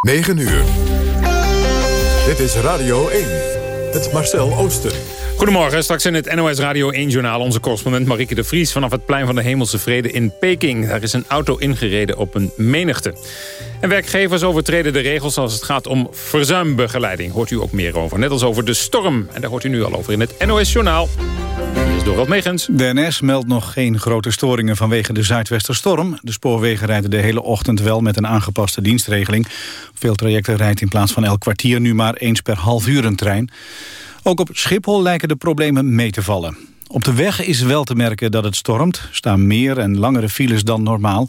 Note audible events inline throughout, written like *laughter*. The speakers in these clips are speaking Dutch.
9 uur. Dit is Radio 1. Het Marcel Oosten. Goedemorgen, straks in het NOS Radio 1-journaal... onze correspondent Marieke de Vries vanaf het Plein van de Hemelse Vrede in Peking. Daar is een auto ingereden op een menigte. En werkgevers overtreden de regels als het gaat om verzuimbegeleiding. Hoort u ook meer over, net als over de storm. En daar hoort u nu al over in het NOS-journaal. Is Dorald Megens. De NS meldt nog geen grote storingen vanwege de Zuidwesterstorm. De spoorwegen rijden de hele ochtend wel met een aangepaste dienstregeling. Veel trajecten rijdt in plaats van elk kwartier nu maar eens per half uur een trein. Ook op Schiphol lijken de problemen mee te vallen. Op de weg is wel te merken dat het stormt. Staan meer en langere files dan normaal.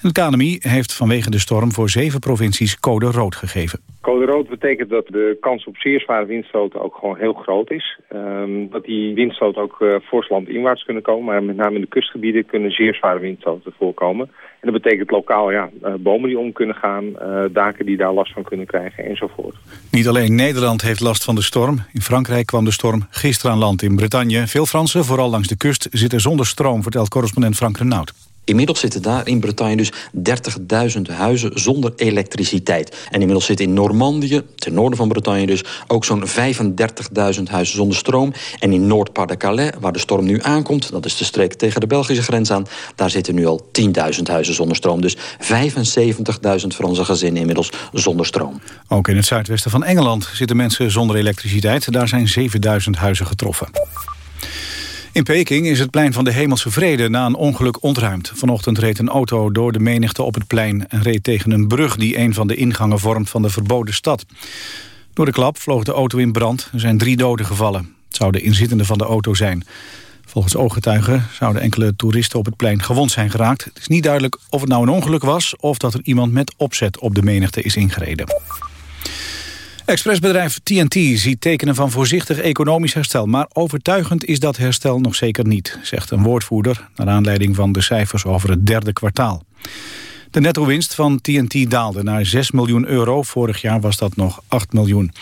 Het KNMI heeft vanwege de storm voor zeven provincies code rood gegeven. Code rood betekent dat de kans op zeer zware windstoten ook gewoon heel groot is. Um, dat die windstoten ook uh, fors landinwaarts kunnen komen. Maar met name in de kustgebieden kunnen zeer zware windstoten voorkomen. En dat betekent lokaal ja, uh, bomen die om kunnen gaan, uh, daken die daar last van kunnen krijgen enzovoort. Niet alleen Nederland heeft last van de storm. In Frankrijk kwam de storm gisteren aan land in Bretagne. Veel Fransen, vooral langs de kust, zitten zonder stroom, vertelt correspondent Frank Renaud. Inmiddels zitten daar in Bretagne dus 30.000 huizen zonder elektriciteit. En inmiddels zitten in Normandië, ten noorden van Bretagne dus... ook zo'n 35.000 huizen zonder stroom. En in Noord-Pas-de-Calais, waar de storm nu aankomt... dat is de streek tegen de Belgische grens aan... daar zitten nu al 10.000 huizen zonder stroom. Dus 75.000 Franse gezinnen inmiddels zonder stroom. Ook in het zuidwesten van Engeland zitten mensen zonder elektriciteit. Daar zijn 7.000 huizen getroffen. In Peking is het plein van de Hemelse Vrede na een ongeluk ontruimd. Vanochtend reed een auto door de menigte op het plein... en reed tegen een brug die een van de ingangen vormt van de verboden stad. Door de klap vloog de auto in brand. Er zijn drie doden gevallen. Het zou de inzittende van de auto zijn. Volgens ooggetuigen zouden enkele toeristen op het plein gewond zijn geraakt. Het is niet duidelijk of het nou een ongeluk was... of dat er iemand met opzet op de menigte is ingereden. Expressbedrijf TNT ziet tekenen van voorzichtig economisch herstel... maar overtuigend is dat herstel nog zeker niet, zegt een woordvoerder... naar aanleiding van de cijfers over het derde kwartaal. De netto-winst van TNT daalde naar 6 miljoen euro. Vorig jaar was dat nog 8 miljoen.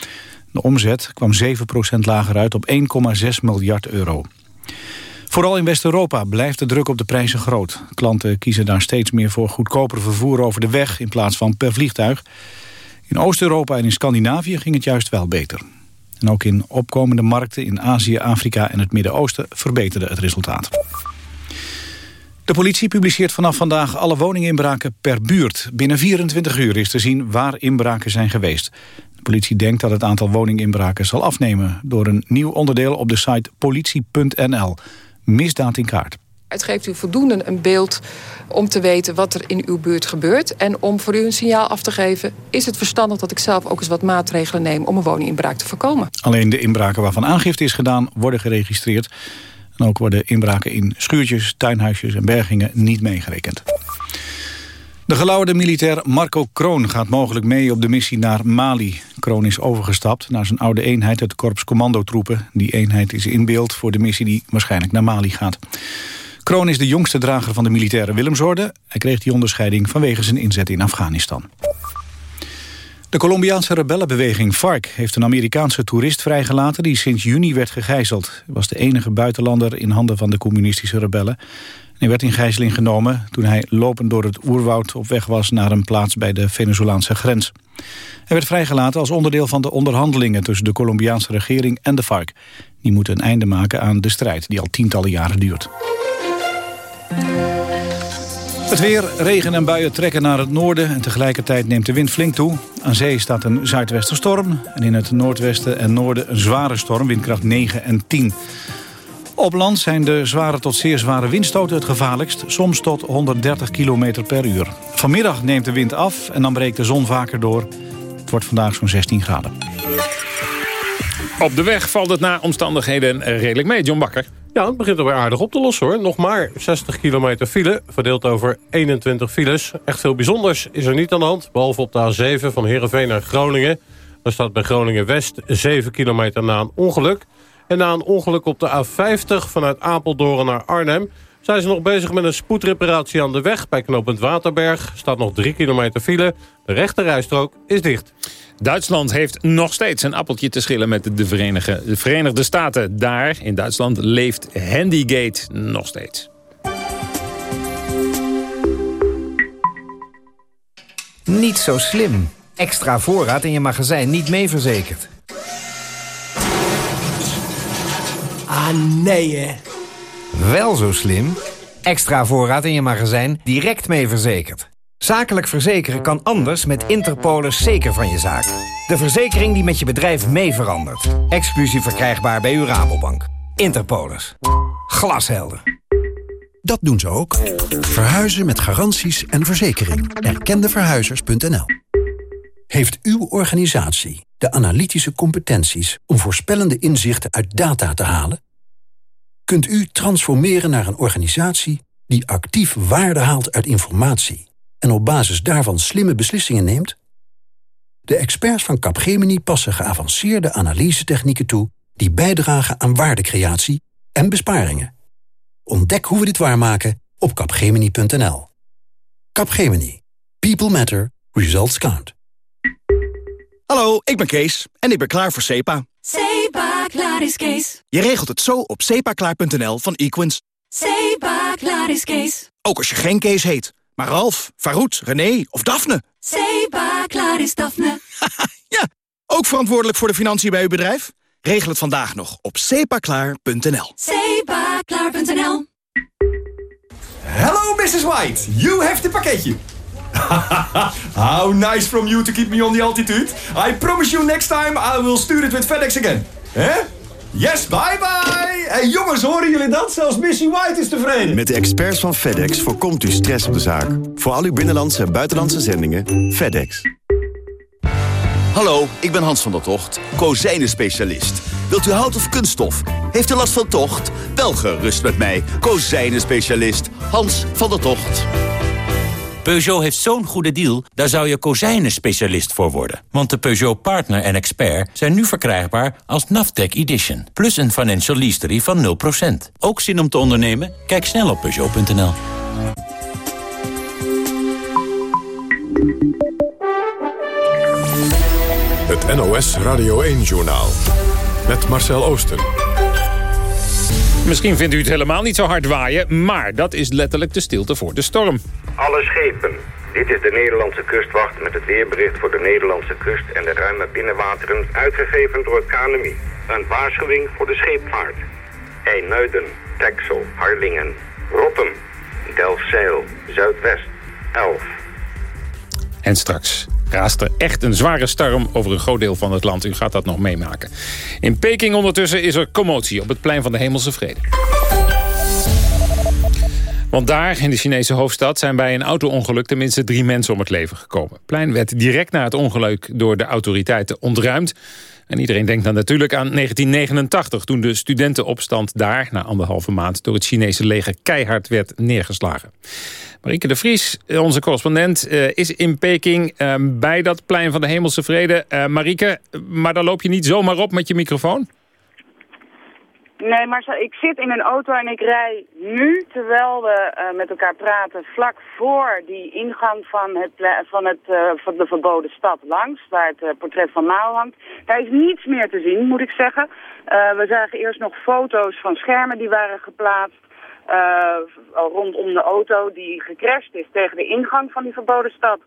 De omzet kwam 7% lager uit op 1,6 miljard euro. Vooral in West-Europa blijft de druk op de prijzen groot. Klanten kiezen daar steeds meer voor goedkoper vervoer over de weg... in plaats van per vliegtuig... In Oost-Europa en in Scandinavië ging het juist wel beter. En ook in opkomende markten in Azië, Afrika en het Midden-Oosten verbeterde het resultaat. De politie publiceert vanaf vandaag alle woninginbraken per buurt. Binnen 24 uur is te zien waar inbraken zijn geweest. De politie denkt dat het aantal woninginbraken zal afnemen... door een nieuw onderdeel op de site politie.nl. Misdaad in kaart. Het geeft u voldoende een beeld om te weten wat er in uw buurt gebeurt. En om voor u een signaal af te geven... is het verstandig dat ik zelf ook eens wat maatregelen neem... om een woninginbraak te voorkomen. Alleen de inbraken waarvan aangifte is gedaan worden geregistreerd. En ook worden inbraken in schuurtjes, tuinhuisjes en bergingen niet meegerekend. De gelauwerde militair Marco Kroon gaat mogelijk mee op de missie naar Mali. Kroon is overgestapt naar zijn oude eenheid, het Korps Commandotroepen. Die eenheid is in beeld voor de missie die waarschijnlijk naar Mali gaat. Kroon is de jongste drager van de militaire Willemsorde. Hij kreeg die onderscheiding vanwege zijn inzet in Afghanistan. De Colombiaanse rebellenbeweging FARC heeft een Amerikaanse toerist vrijgelaten... die sinds juni werd gegijzeld. Hij was de enige buitenlander in handen van de communistische rebellen. Hij werd in gijzeling genomen toen hij lopend door het oerwoud op weg was... naar een plaats bij de Venezolaanse grens. Hij werd vrijgelaten als onderdeel van de onderhandelingen... tussen de Colombiaanse regering en de FARC. Die moeten een einde maken aan de strijd die al tientallen jaren duurt. Het weer, regen en buien trekken naar het noorden... en tegelijkertijd neemt de wind flink toe. Aan zee staat een zuidwesterstorm... en in het noordwesten en noorden een zware storm, windkracht 9 en 10. Op land zijn de zware tot zeer zware windstoten het gevaarlijkst... soms tot 130 km per uur. Vanmiddag neemt de wind af en dan breekt de zon vaker door. Het wordt vandaag zo'n 16 graden. Op de weg valt het na omstandigheden redelijk mee, John Bakker. Ja, het begint er weer aardig op te lossen hoor. Nog maar 60 kilometer file, verdeeld over 21 files. Echt veel bijzonders is er niet aan de hand. Behalve op de A7 van Heerenveen naar Groningen. Daar staat bij Groningen-West 7 kilometer na een ongeluk. En na een ongeluk op de A50 vanuit Apeldoorn naar Arnhem... zijn ze nog bezig met een spoedreparatie aan de weg. Bij knooppunt Waterberg staat nog 3 kilometer file. De rechterrijstrook is dicht. Duitsland heeft nog steeds een appeltje te schillen met de Verenigde, de Verenigde Staten. Daar, in Duitsland, leeft Handygate nog steeds. Niet zo slim. extra voorraad in je magazijn niet mee verzekerd. Ah, nee hè. Wel zo slim. Extra voorraad in je magazijn direct mee verzekerd. Zakelijk verzekeren kan anders met Interpolis zeker van je zaak. De verzekering die met je bedrijf mee verandert. Exclusief verkrijgbaar bij uw Rabobank. Interpolis. Glashelder. Dat doen ze ook. Verhuizen met garanties en verzekering. Erkendeverhuizers.nl Heeft uw organisatie de analytische competenties... om voorspellende inzichten uit data te halen? Kunt u transformeren naar een organisatie... die actief waarde haalt uit informatie... en op basis daarvan slimme beslissingen neemt? De experts van Capgemini passen geavanceerde analysetechnieken toe... die bijdragen aan waardecreatie en besparingen. Ontdek hoe we dit waarmaken op capgemini.nl. Capgemini. People matter. Results count. Hallo, ik ben Kees en ik ben klaar voor SEPA. SEPA, klaar is Kees. Je regelt het zo op sepaklaar.nl van Equins. SEPA, klaar is Kees. Ook als je geen Kees heet, maar Ralf, Farouk, René of Daphne. SEPA, klaar is Daphne. *laughs* ja, ook verantwoordelijk voor de financiën bij uw bedrijf? Regel het vandaag nog op sepaklaar.nl. Sepaklaar.nl Hello, Mrs. White. You have the pakketje. *laughs* How nice from you to keep me on the altitude. I promise you next time I will stuur it with FedEx again. Hè? Yes, bye bye! Hey jongens, horen jullie dat? Zelfs Missy White is tevreden. Met de experts van FedEx voorkomt u stress op de zaak. Voor al uw binnenlandse en buitenlandse zendingen, FedEx. Hallo, ik ben Hans van der Tocht, kozijnen-specialist. Wilt u hout of kunststof? Heeft u last van tocht? Wel gerust met mij, kozijnen-specialist Hans van der Tocht. Peugeot heeft zo'n goede deal, daar zou je kozijnen-specialist voor worden. Want de Peugeot Partner en Expert zijn nu verkrijgbaar als Naftec Edition. Plus een financial leasery van 0%. Ook zin om te ondernemen? Kijk snel op Peugeot.nl. Het NOS Radio 1-journaal. Met Marcel Oosten. Misschien vindt u het helemaal niet zo hard waaien... maar dat is letterlijk de stilte voor de storm. Alle schepen. Dit is de Nederlandse kustwacht met het weerbericht voor de Nederlandse kust... en de ruime binnenwateren uitgegeven door het KNMI. Een waarschuwing voor de scheepvaart. IJmuiden, Texel, Harlingen, Rotterdam, Delfzijl, Zuidwest, Elf. En straks raast er echt een zware storm over een groot deel van het land. U gaat dat nog meemaken. In Peking ondertussen is er commotie op het plein van de Hemelse Vrede. Want daar, in de Chinese hoofdstad, zijn bij een auto-ongeluk tenminste drie mensen om het leven gekomen. Het plein werd direct na het ongeluk door de autoriteiten ontruimd. En iedereen denkt dan natuurlijk aan 1989... toen de studentenopstand daar, na anderhalve maand... door het Chinese leger keihard werd neergeslagen. Marieke de Vries, onze correspondent, uh, is in Peking... Uh, bij dat plein van de Hemelse Vrede. Marieke, maar daar loop je niet zomaar op met je microfoon? Nee, maar ik zit in een auto en ik rij nu, terwijl we uh, met elkaar praten, vlak voor die ingang van, het, van, het, uh, van de verboden stad langs, waar het uh, portret van Mao hangt. Daar is niets meer te zien, moet ik zeggen. we zagen eerst nog foto's van schermen die waren geplaatst rondom de auto die gecrashed is tegen de ingang van die verboden stad.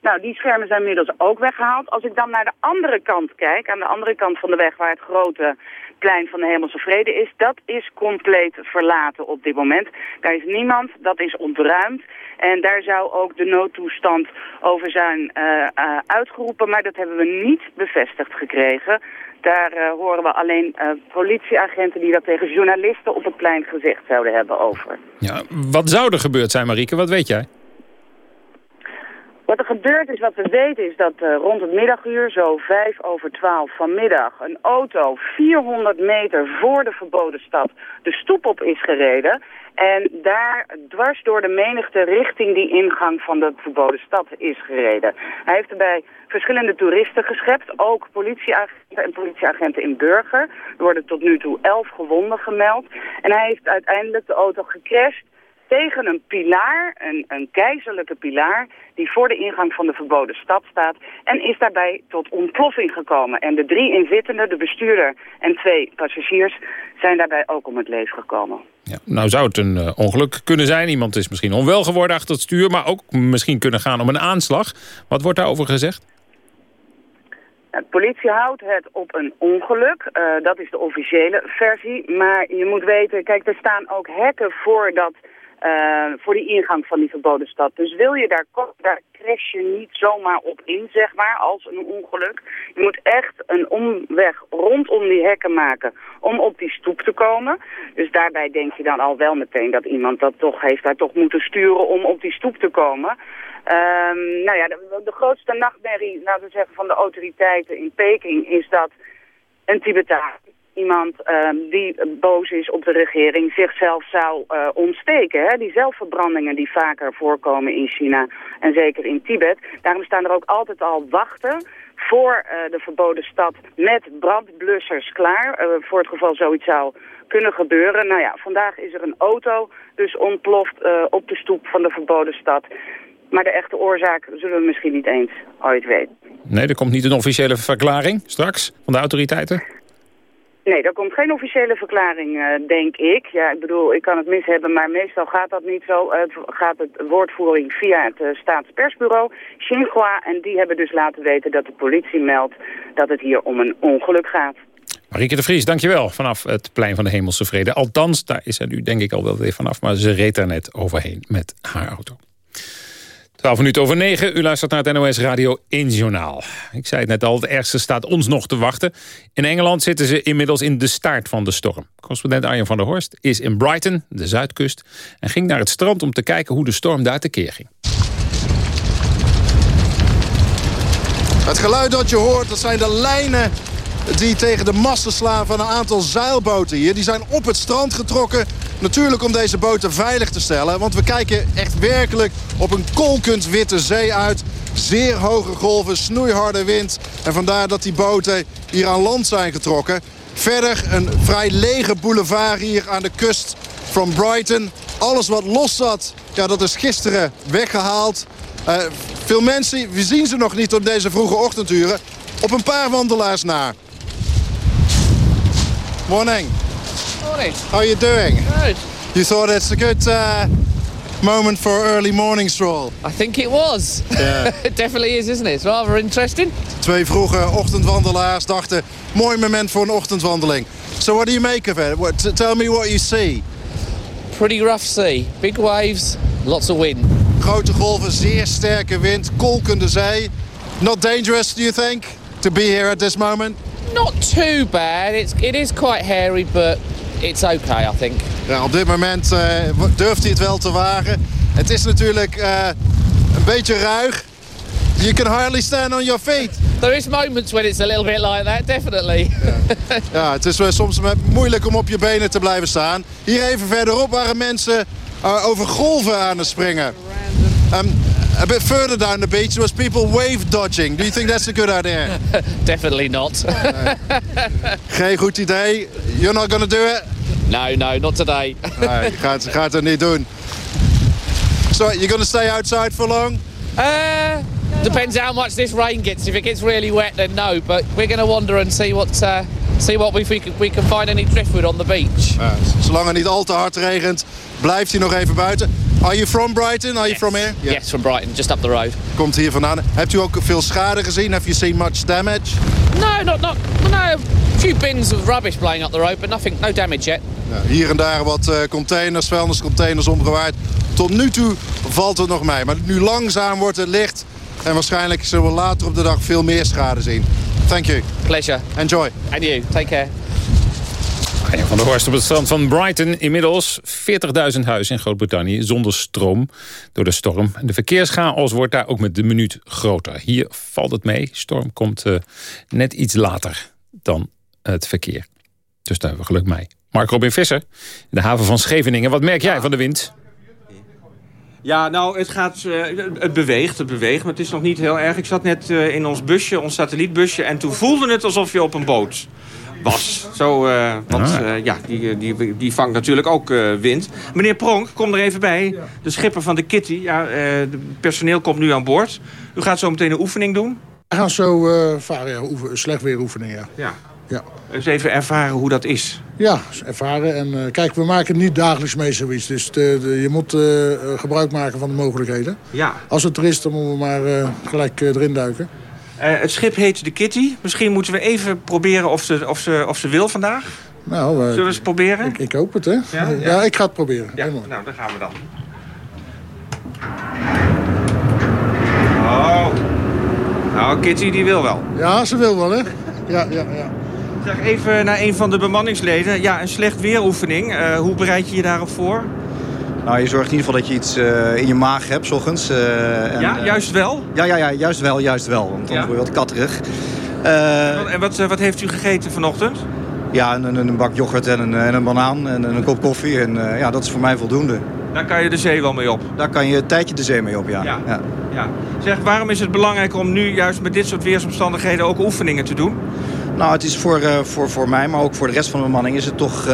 Nou, die schermen zijn inmiddels ook weggehaald. Als ik dan naar de andere kant kijk, aan de andere kant van de weg waar het grote plein van de Hemelse Vrede is, dat is compleet verlaten op dit moment. Daar is niemand, dat is ontruimd. En daar zou ook de noodtoestand over zijn uh, uh, uitgeroepen, maar dat hebben we niet bevestigd gekregen. Daar uh, horen we alleen politieagenten die dat tegen journalisten op het plein gezegd zouden hebben over. Ja, wat zou er gebeurd zijn, Marieke? Wat weet jij? Wat er gebeurd is, wat we weten, is dat uh, rond het middaguur, zo vijf over twaalf vanmiddag, een auto 400 meter voor de verboden stad de stoep op is gereden. En daar dwars door de menigte richting die ingang van de verboden stad is gereden. Hij heeft erbij verschillende toeristen geschept, ook politieagenten en politieagenten in Burger. Er worden tot nu toe elf gewonden gemeld. En hij heeft uiteindelijk de auto gecrashed tegen een pilaar, een, een keizerlijke pilaar, die voor de ingang van de verboden stad staat. En is daarbij tot ontploffing gekomen. En de drie inzittenden, de bestuurder en twee passagiers, zijn daarbij ook om het leven gekomen. Ja, nou zou het een uh, ongeluk kunnen zijn. Iemand is misschien onwel geworden achter het stuur, maar ook misschien kunnen gaan om een aanslag. Wat wordt daarover gezegd? De politie houdt het op een ongeluk. Eh, dat is de officiële versie. Maar je moet weten, kijk, er staan ook hekken voor, dat, eh, voor die ingang van die verboden stad. Dus wil je daar komen, daar crash je niet zomaar op in, zeg maar, als een ongeluk. Je moet echt een omweg rondom die hekken maken om op die stoep te komen. Dus daarbij denk je dan al wel meteen dat iemand dat toch heeft daar toch moeten sturen om op die stoep te komen. Ehm, nou ja, de, de grootste nachtmerrie, laten we zeggen, van de autoriteiten in Peking is dat een Tibetaan, iemand ehm, die boos is op de regering, zichzelf zou eh, ontsteken. Hè? Die zelfverbrandingen die vaker voorkomen in China en zeker in Tibet. Daarom staan er ook altijd al wachten voor eh, de verboden stad met brandblussers klaar. eh, voor het geval zoiets zou kunnen gebeuren. Nou ja, vandaag is er een auto dus ontploft op de stoep van de verboden stad. Maar de echte oorzaak zullen we misschien niet eens ooit weten. Nee, er komt niet een officiële verklaring straks van de autoriteiten? Nee, er komt geen officiële verklaring, eh, denk ik. Ja, ik bedoel, ik kan het mis hebben, maar meestal gaat dat niet zo. Het gaat het woordvoering via het eh, staatspersbureau, Xinhua. En die hebben dus laten weten dat de politie meldt dat het hier om een ongeluk gaat. Marieke de Vries, dankjewel. Vanaf het plein van de Hemelse Vrede. Althans, daar is hij nu denk ik al wel weer vanaf. Maar ze reed daar net overheen met haar auto. 12 minuten over 9. U luistert naar het NOS Radio 1 Journaal. Ik zei het net al, het ergste staat ons nog te wachten. In Engeland zitten ze inmiddels in de staart van de storm. Correspondent Arjen van der Horst is in Brighton, de zuidkust... en ging naar het strand om te kijken hoe de storm daar tekeer ging. Het geluid dat je hoort, dat zijn de lijnen die tegen de masten slaan van een aantal zeilboten hier. Die zijn op het strand getrokken. Natuurlijk om deze boten veilig te stellen. Want we kijken echt werkelijk op een kolkend witte zee uit. Zeer hoge golven, snoeiharde wind. En vandaar dat die boten hier aan land zijn getrokken. Verder een vrij lege boulevard hier aan de kust van Brighton. Alles wat los zat, ja, dat is gisteren weggehaald. Eh, veel mensen, we zien ze nog niet op deze vroege ochtenduren. Op een paar wandelaars na. Morning. Morning. How are you doing? Good. You thought it's a good uh, moment for early morning stroll? I think it was. Yeah. *laughs* it definitely is, isn't it? It's rather interesting. Twee vroege ochtendwandelaars dachten, mooi moment voor een ochtendwandeling. So what do you make of it? What, tell me what you see. Pretty rough sea. Big waves, lots of wind. Grote golven, zeer sterke wind, kolkende zee. Not dangerous, do you think, to be here at this moment? Not too bad. It's, it is quite hairy, but it's okay, I think. Ja, op dit moment eh, durft hij het wel te wagen. Het is natuurlijk eh, een beetje ruig. You can hardly stand on your feet. There is moments when it's a little bit like that, definitely. Ja, het is wel soms moeilijk om op je benen te blijven staan. Hier even verderop waren mensen eh, over golven aan het springen. Um, a bit further down the beach was people wave dodging. Do you think that's a good idea? *laughs* definitely not. *laughs* Geen goed idee. You're not gonna do it? no, no, not today. *laughs* Nee, gaat, gaat het niet doen. So, you're gonna stay outside for long? Uh, depends how much this rain gets. If it gets really wet, then no. But we're going to wander and see what uh, see what we, we can we can find any driftwood on the beach. Zolang het niet al te hard regent, blijft hij nog even buiten. Are you from Brighton? Are you from here? Yes, from Brighton, just up the road. Komt hier vandaan. Hebt u ook veel schade gezien? Have you seen much damage? No, not not no. A few bins of rubbish blowing up the road, but nothing, no damage yet. Ja, hier en daar wat eh, containers, vuilniscontainers omgewaaid. Tot nu toe valt het nog mee. Maar nu langzaam wordt het licht. En waarschijnlijk zullen we later op de dag veel meer schade zien. Thank you. Pleasure. Enjoy. And you, take care. Arjen van der Horst op het strand van Brighton. Inmiddels 40.000 huizen in Groot-Brittannië zonder stroom door de storm. En de verkeerschaos wordt daar ook met de minuut groter. Hier valt het mee. Storm komt eh, net iets later dan het verkeer. Dus daar hebben we geluk mee. Mark Robin Visser, in de haven van Scheveningen. Wat merk jij van de wind? Ja, nou, het gaat, eh, het beweegt, het beweegt, maar het is nog niet heel erg. Ik zat net eh, in ons busje, ons satellietbusje, en toen voelde het alsof je op een boot was. Zo, eh, want Ah. eh, ja, die, die, die vangt natuurlijk ook eh, wind. Meneer Pronk, kom er even bij. De schipper van de Kitty. Ja, het personeel komt nu aan boord. U gaat zo meteen een oefening doen. We gaan zo eh, varen, ja, oefen- slecht weer oefenen, ja. Ja. Ja, Eens even ervaren hoe dat is. ja ervaren. En eh, kijk, we maken niet dagelijks mee zoiets. Dus de, de- je moet eh, eh, gebruik maken van de mogelijkheden. Ja. Als het er is, dan moeten we maar eh, gelijk eh, erin duiken. Eh, het schip heet de Kitty. Misschien moeten we even proberen of ze, of ze, of ze wil vandaag. Nou, eh, Zullen we eens proberen? Ik, ik hoop het, hè? Ja, ja. ik ga het proberen. Ja, nou, daar gaan we dan. Oh. Nou, Kitty die wil wel. Ja, ze wil wel, hè? Ja, ja, ja. Zeg even naar een van de bemanningsleden. Ja, een slecht weeroefening. Eh, hoe bereid je je daarop voor? Nou, je zorgt in ieder geval dat je iets eh, in je maag hebt, s ochtends. eh, en, Ja, eh, juist wel? Ja, ja, ja, juist wel, juist wel. Want Ja. word je wat katterig. en wat, wat heeft u gegeten vanochtend? Ja, een, een, bak yoghurt en een, en een banaan en een kop koffie. En ja, dat is voor mij voldoende. Daar kan je de zee wel mee op. Daar kan je een tijdje de zee mee op, ja. Ja. ja. Ja. Zeg, waarom is het belangrijk om nu juist met dit soort weersomstandigheden ook oefeningen te doen? Nou, het is voor, voor, voor mij, maar ook voor de rest van de bemanning... is het toch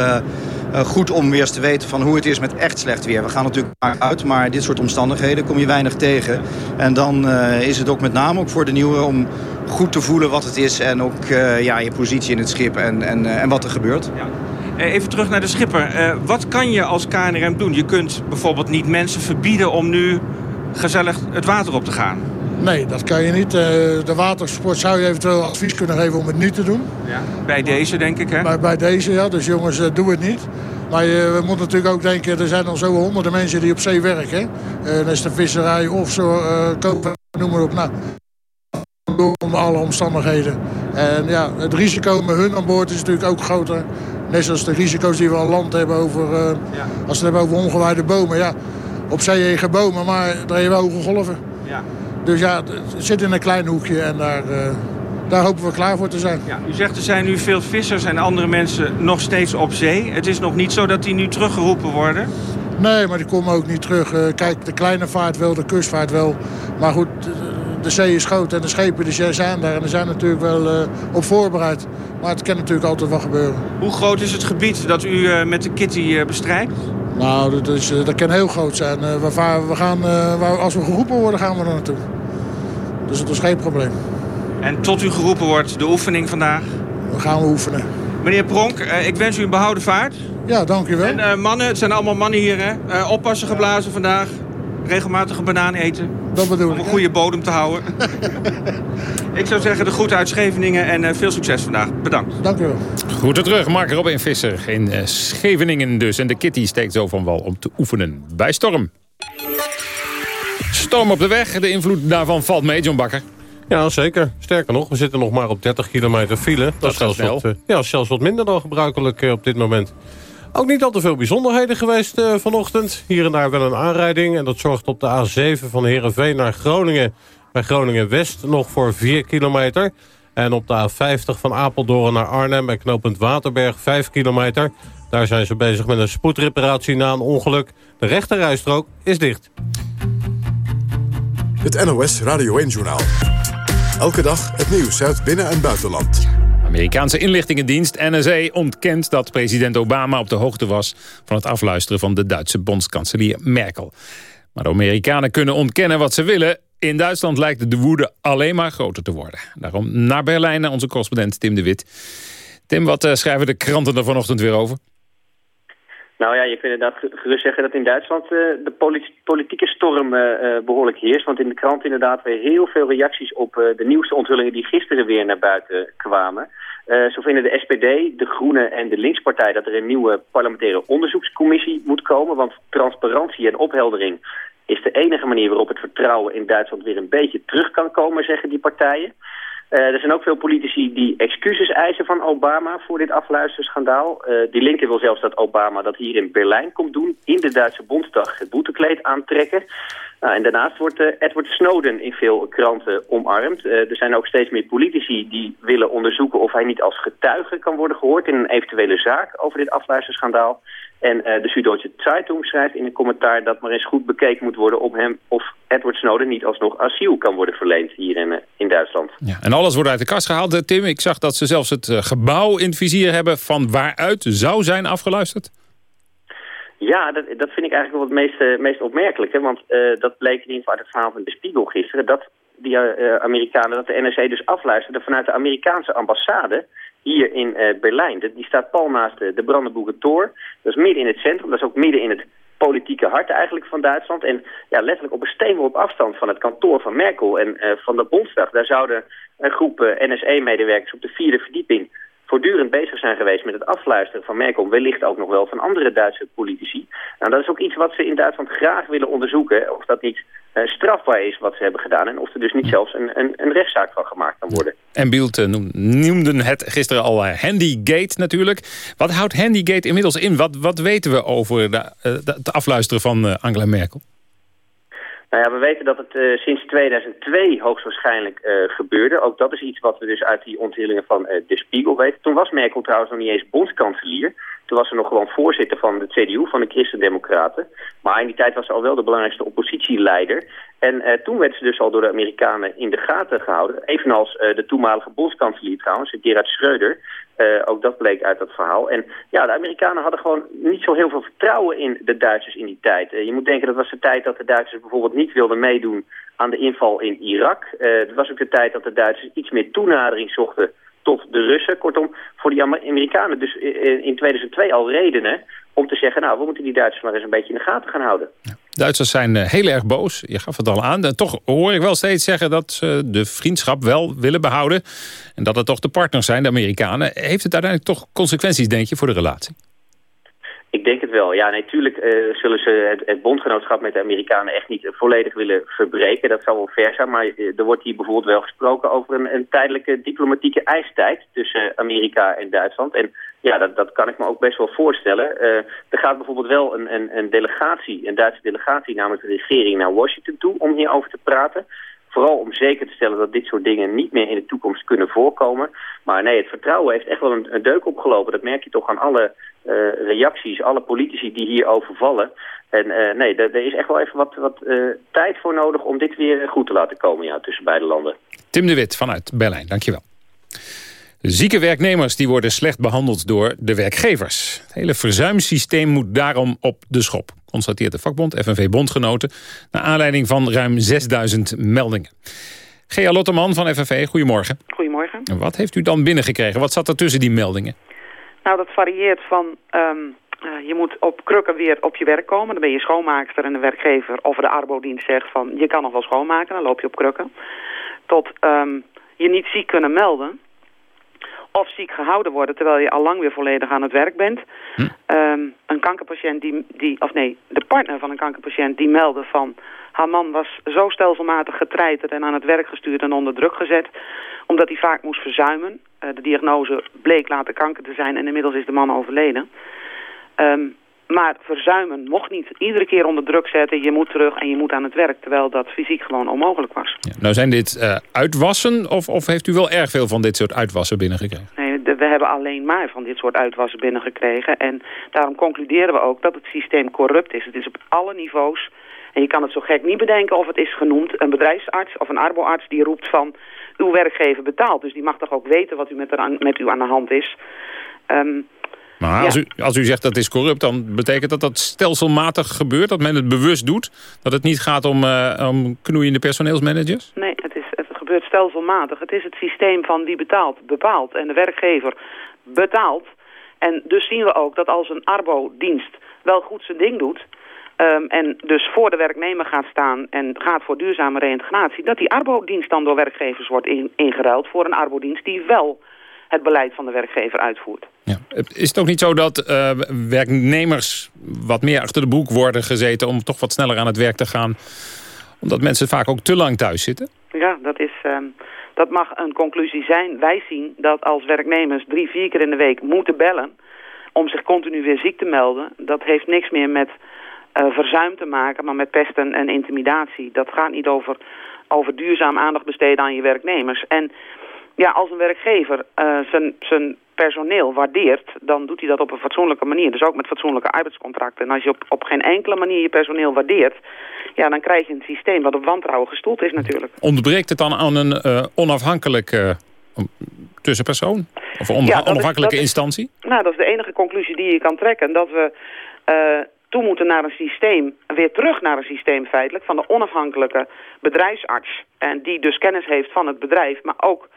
eh, goed om weer eens te weten van hoe het is met echt slecht weer. We gaan natuurlijk maar uit, maar dit soort omstandigheden kom je weinig tegen. En dan eh, is het ook met name ook voor de nieuwe om goed te voelen wat het is... en ook eh, ja, je positie in het schip en, en, en wat er gebeurt. Eh, Even terug naar de schipper. Wat kan je als KNRM doen? Je kunt bijvoorbeeld niet mensen verbieden om nu gezellig het water op te gaan. Nee, dat kan je niet. Eh, de watersport zou je eventueel advies kunnen geven om het niet te doen. Ja. Bij deze, denk ik, hè? Bij, bij deze, ja. Dus jongens, eh, doe het niet. Maar je, we moeten natuurlijk ook denken, er zijn al zo honderden mensen die op zee werken. hè. Eh, dat is de visserij, offshore, eh kopen, noem maar op. Nou, onder alle omstandigheden. En ja, het risico met hun aan boord is natuurlijk ook groter. Net zoals de risico's die we aan land hebben over, eh, als we het hebben over ongewaaide bomen. Ja, op zee heb je bomen, maar daar heb je hoge golven. Ja. Dus ja, het zit in een klein hoekje en daar, eh, daar hopen we klaar voor te zijn. Ja, u zegt er zijn nu veel vissers en andere mensen nog steeds op zee. Het is nog niet zo dat die nu teruggeroepen worden. Nee, maar die komen ook niet terug. Eh, kijk, de kleine vaart wel, de kustvaart wel. Maar goed, de, zee is groot en de schepen die zijn daar. En die zijn natuurlijk wel eh, op voorbereid. Maar het kan natuurlijk altijd wel gebeuren. Hoe groot is het gebied dat u met de Kitty bestrijkt? Nou, dat, is, dat kan heel groot zijn. We, varen- we gaan, waar- als we geroepen worden, gaan we er naartoe. Dus dat is geen probleem. En tot u geroepen wordt, de oefening vandaag? We gaan oefenen. Meneer Pronk, eh, ik wens u een behouden vaart. Ja, dank u wel. En eh, mannen, het zijn allemaal mannen hier, hè? Eh, oppassen geblazen vandaag. Regelmatig een banaan eten. Dat bedoel Om een goede bodem te houden. *laughs* ik zou zeggen, de groeten uit Scheveningen en eh, veel succes vandaag. Bedankt. Dank u wel. Groeten terug, Mark Robin Visser in Scheveningen dus. En de Kitty steekt zo van wal om te oefenen bij storm. Storm op de weg, de invloed daarvan valt mee, John Bakker. Ja, zeker. Sterker nog, we zitten nog maar op 30 kilometer file. Dat, is zelfs wat, eh, ja, zelfs wat minder dan gebruikelijk eh, op dit moment. Ook niet al te veel bijzonderheden geweest eh, vanochtend. Hier en daar wel een aanrijding. En dat zorgt op de A7 van Heerenveen naar Groningen. Bij Groningen-West nog voor 4 kilometer. En op de A50 van Apeldoorn naar Arnhem bij knooppunt Waterberg 5 kilometer. Daar zijn ze bezig met een spoedreparatie na een ongeluk. De rechterrijstrook is dicht. Het NOS Radio 1-journaal. Elke dag het nieuws uit binnen- en buitenland. Amerikaanse inlichtingendienst NSA ontkent dat president Obama op de hoogte was... van het afluisteren van de Duitse bondskanselier Merkel. Maar de Amerikanen kunnen ontkennen wat ze willen. In Duitsland lijkt de woede alleen maar groter te worden. Daarom naar Berlijn naar onze correspondent Tim de Wit. Tim, wat eh, schrijven de kranten er vanochtend weer over? Nou ja, je kunt inderdaad ge- gerust zeggen dat in Duitsland eh, de poli- politieke storm eh, eh, behoorlijk heerst. Want in de krant inderdaad weer heel veel reacties op de nieuwste onthullingen die gisteren weer naar buiten kwamen. Zo vinden de SPD, de Groenen en de Linkspartij dat er een nieuwe parlementaire onderzoekscommissie moet komen. Want transparantie en opheldering is de enige manier waarop het vertrouwen in Duitsland weer een beetje terug kan komen, zeggen die partijen. Eh, er zijn ook veel politici die excuses eisen van Obama voor dit afluisterschandaal. Eh, die linker wil zelfs dat Obama dat hier in Berlijn komt doen, in de Duitse Bondsdag het boetekleed aantrekken. Nou, en daarnaast wordt eh, Edward Snowden in veel kranten omarmd. Er zijn ook steeds meer politici die willen onderzoeken of hij niet als getuige kan worden gehoord in een eventuele zaak over dit afluisterschandaal. En eh, de Süddeutsche Zeitung schrijft in een commentaar dat maar eens goed bekeken moet worden op hem of Edward Snowden niet alsnog asiel kan worden verleend hier in, eh, in Duitsland. Ja, en alles wordt uit de kast gehaald, eh, Tim. Ik zag dat ze zelfs het gebouw in het vizier hebben... van waaruit zou zijn afgeluisterd. Ja, dat, dat vind ik eigenlijk wel het meest, meest opmerkelijke. Want dat bleek in ieder geval uit het verhaal van de Spiegel gisteren. Dat die eh, Amerikanen, dat de NRC dus afluisterde vanuit de Amerikaanse ambassade hier in eh, Berlijn. Die staat pal naast de, de Brandenburger Tor. Dat is midden in het centrum. Dat is ook midden in het politieke hart eigenlijk van Duitsland. En ja, letterlijk op een steenworp afstand van het kantoor van Merkel en eh, van de Bondsdag. Daar zouden een groep uh, NSE-medewerkers op de vierde verdieping voortdurend bezig zijn geweest met het afluisteren van Merkel. Wellicht ook nog wel van andere Duitse politici. Nou, dat is ook iets wat ze in Duitsland graag willen onderzoeken. Of dat niet strafbaar is wat ze hebben gedaan. En of er dus niet zelfs een, een, een rechtszaak van gemaakt kan worden. En Bielt uh, noemden het gisteren al uh, Handygate natuurlijk. Wat houdt Handygate inmiddels in? Wat, wat weten we over de, het afluisteren van Angela Merkel? Nou ja, we weten dat het uh, sinds 2002 hoogstwaarschijnlijk uh, gebeurde. Ook dat is iets wat we dus uit die onthullingen van uh, De Spiegel weten. Toen was Merkel trouwens nog niet eens bondskanselier. Toen was ze nog gewoon voorzitter van de CDU, van de Christen-Democraten. Maar in die tijd was ze al wel de belangrijkste oppositieleider. En toen werd ze dus al door de Amerikanen in de gaten gehouden. Evenals de toenmalige bondskanselier trouwens, Gerhard Schreuder. Uh, ook dat bleek uit dat verhaal. En ja, de Amerikanen hadden gewoon niet zo heel veel vertrouwen in de Duitsers in die tijd. Uh, je moet denken, dat was de tijd dat de Duitsers bijvoorbeeld niet wilden meedoen aan de inval in Irak. Uh, het was ook de tijd dat de Duitsers iets meer toenadering zochten tot de Russen. Kortom, voor die Amerikanen dus in 2002 al redenen om te zeggen... nou, we moeten die Duitsers maar eens een beetje in de gaten gaan houden. Duitsers zijn heel erg boos. Je gaf het al aan. En toch hoor ik wel steeds zeggen dat ze de vriendschap wel willen behouden. En dat het toch de partners zijn, de Amerikanen. Heeft het uiteindelijk toch consequenties, denk je, voor de relatie? Ik denk het wel. Ja, natuurlijk uh, zullen ze het, het, bondgenootschap met de Amerikanen echt niet volledig willen verbreken. Dat zal wel ver zijn, maar er wordt hier bijvoorbeeld wel gesproken over een, een tijdelijke diplomatieke ijstijd tussen Amerika en Duitsland. En ja, dat, dat kan ik me ook best wel voorstellen. Uh, er gaat bijvoorbeeld wel een, een, delegatie, een Duitse delegatie namens de regering naar Washington toe om hierover te praten. Vooral om zeker te stellen dat dit soort dingen niet meer in de toekomst kunnen voorkomen. Maar nee, het vertrouwen heeft echt wel een, deuk opgelopen. Dat merk je toch aan alle uh, reacties, alle politici die hierover vallen. En uh, nee, er is echt wel even wat, wat tijd voor nodig om dit weer goed te laten komen ja, tussen beide landen. Tim de Wit vanuit Berlijn, dankjewel. Zieke werknemers die worden slecht behandeld door de werkgevers. Het hele verzuimsysteem moet daarom op de schop, constateert de vakbond FNV Bondgenoten... naar aanleiding van ruim 6000 meldingen. Gea Lotterman van FNV, goedemorgen. Goedemorgen. Wat heeft u dan binnengekregen? Wat zat er tussen die meldingen? Nou, dat varieert van... Um, uh, je moet op krukken weer op je werk komen. Dan ben je schoonmaakster en de werkgever of de arbodienst zegt van... je kan nog wel schoonmaken, dan loop je op krukken. Tot um, je niet ziek kunnen melden of ziek gehouden worden terwijl je al lang weer volledig aan het werk bent. Hm. Um, een kankerpatiënt die, die, of nee, de partner van een kankerpatiënt die meldde van haar man was zo stelselmatig getreiterd en aan het werk gestuurd en onder druk gezet, omdat hij vaak moest verzuimen. Uh, de diagnose bleek later kanker te zijn en inmiddels is de man overleden. Um, maar verzuimen mocht niet. Iedere keer onder druk zetten, je moet terug en je moet aan het werk. Terwijl dat fysiek gewoon onmogelijk was. Ja, nou zijn dit uh, uitwassen of, of heeft u wel erg veel van dit soort uitwassen binnengekregen? Nee, we hebben alleen maar van dit soort uitwassen binnengekregen. En daarom concluderen we ook dat het systeem corrupt is. Het is op alle niveaus. En je kan het zo gek niet bedenken of het is genoemd. Een bedrijfsarts of een arboarts die roept van... uw werkgever betaalt. Dus die mag toch ook weten wat u met, er aan, met u aan de hand is. Um, maar als, u, als u zegt dat is corrupt, dan betekent dat dat stelselmatig gebeurt? Dat men het bewust doet? Dat het niet gaat om, uh, om knoeiende personeelsmanagers? Nee, het, is, het gebeurt stelselmatig. Het is het systeem van wie betaalt, bepaalt. En de werkgever betaalt. En dus zien we ook dat als een arbodienst wel goed zijn ding doet... Um, en dus voor de werknemer gaat staan en gaat voor duurzame reïntegratie... dat die arbodienst dan door werkgevers wordt in, ingeruild voor een arbodienst die wel het beleid van de werkgever uitvoert. Ja. Is het ook niet zo dat uh, werknemers wat meer achter de broek worden gezeten... om toch wat sneller aan het werk te gaan? Omdat mensen vaak ook te lang thuis zitten? Ja, dat, is, uh, dat mag een conclusie zijn. Wij zien dat als werknemers drie, vier keer in de week moeten bellen... om zich continu weer ziek te melden... dat heeft niks meer met uh, verzuim te maken, maar met pesten en intimidatie. Dat gaat niet over, over duurzaam aandacht besteden aan je werknemers. En ja, als een werkgever uh, zijn, zijn personeel waardeert, dan doet hij dat op een fatsoenlijke manier. Dus ook met fatsoenlijke arbeidscontracten. En als je op, op geen enkele manier je personeel waardeert, ja, dan krijg je een systeem wat op wantrouwen gestoeld is natuurlijk. Ontbreekt het dan aan een uh, onafhankelijke uh, tussenpersoon? Of een ja, onafhankelijke is, instantie? nou, dat is de enige conclusie die je kan trekken. Dat we toe moeten naar een systeem, weer terug naar een systeem feitelijk, van de onafhankelijke bedrijfsarts. En die dus kennis heeft van het bedrijf, maar ook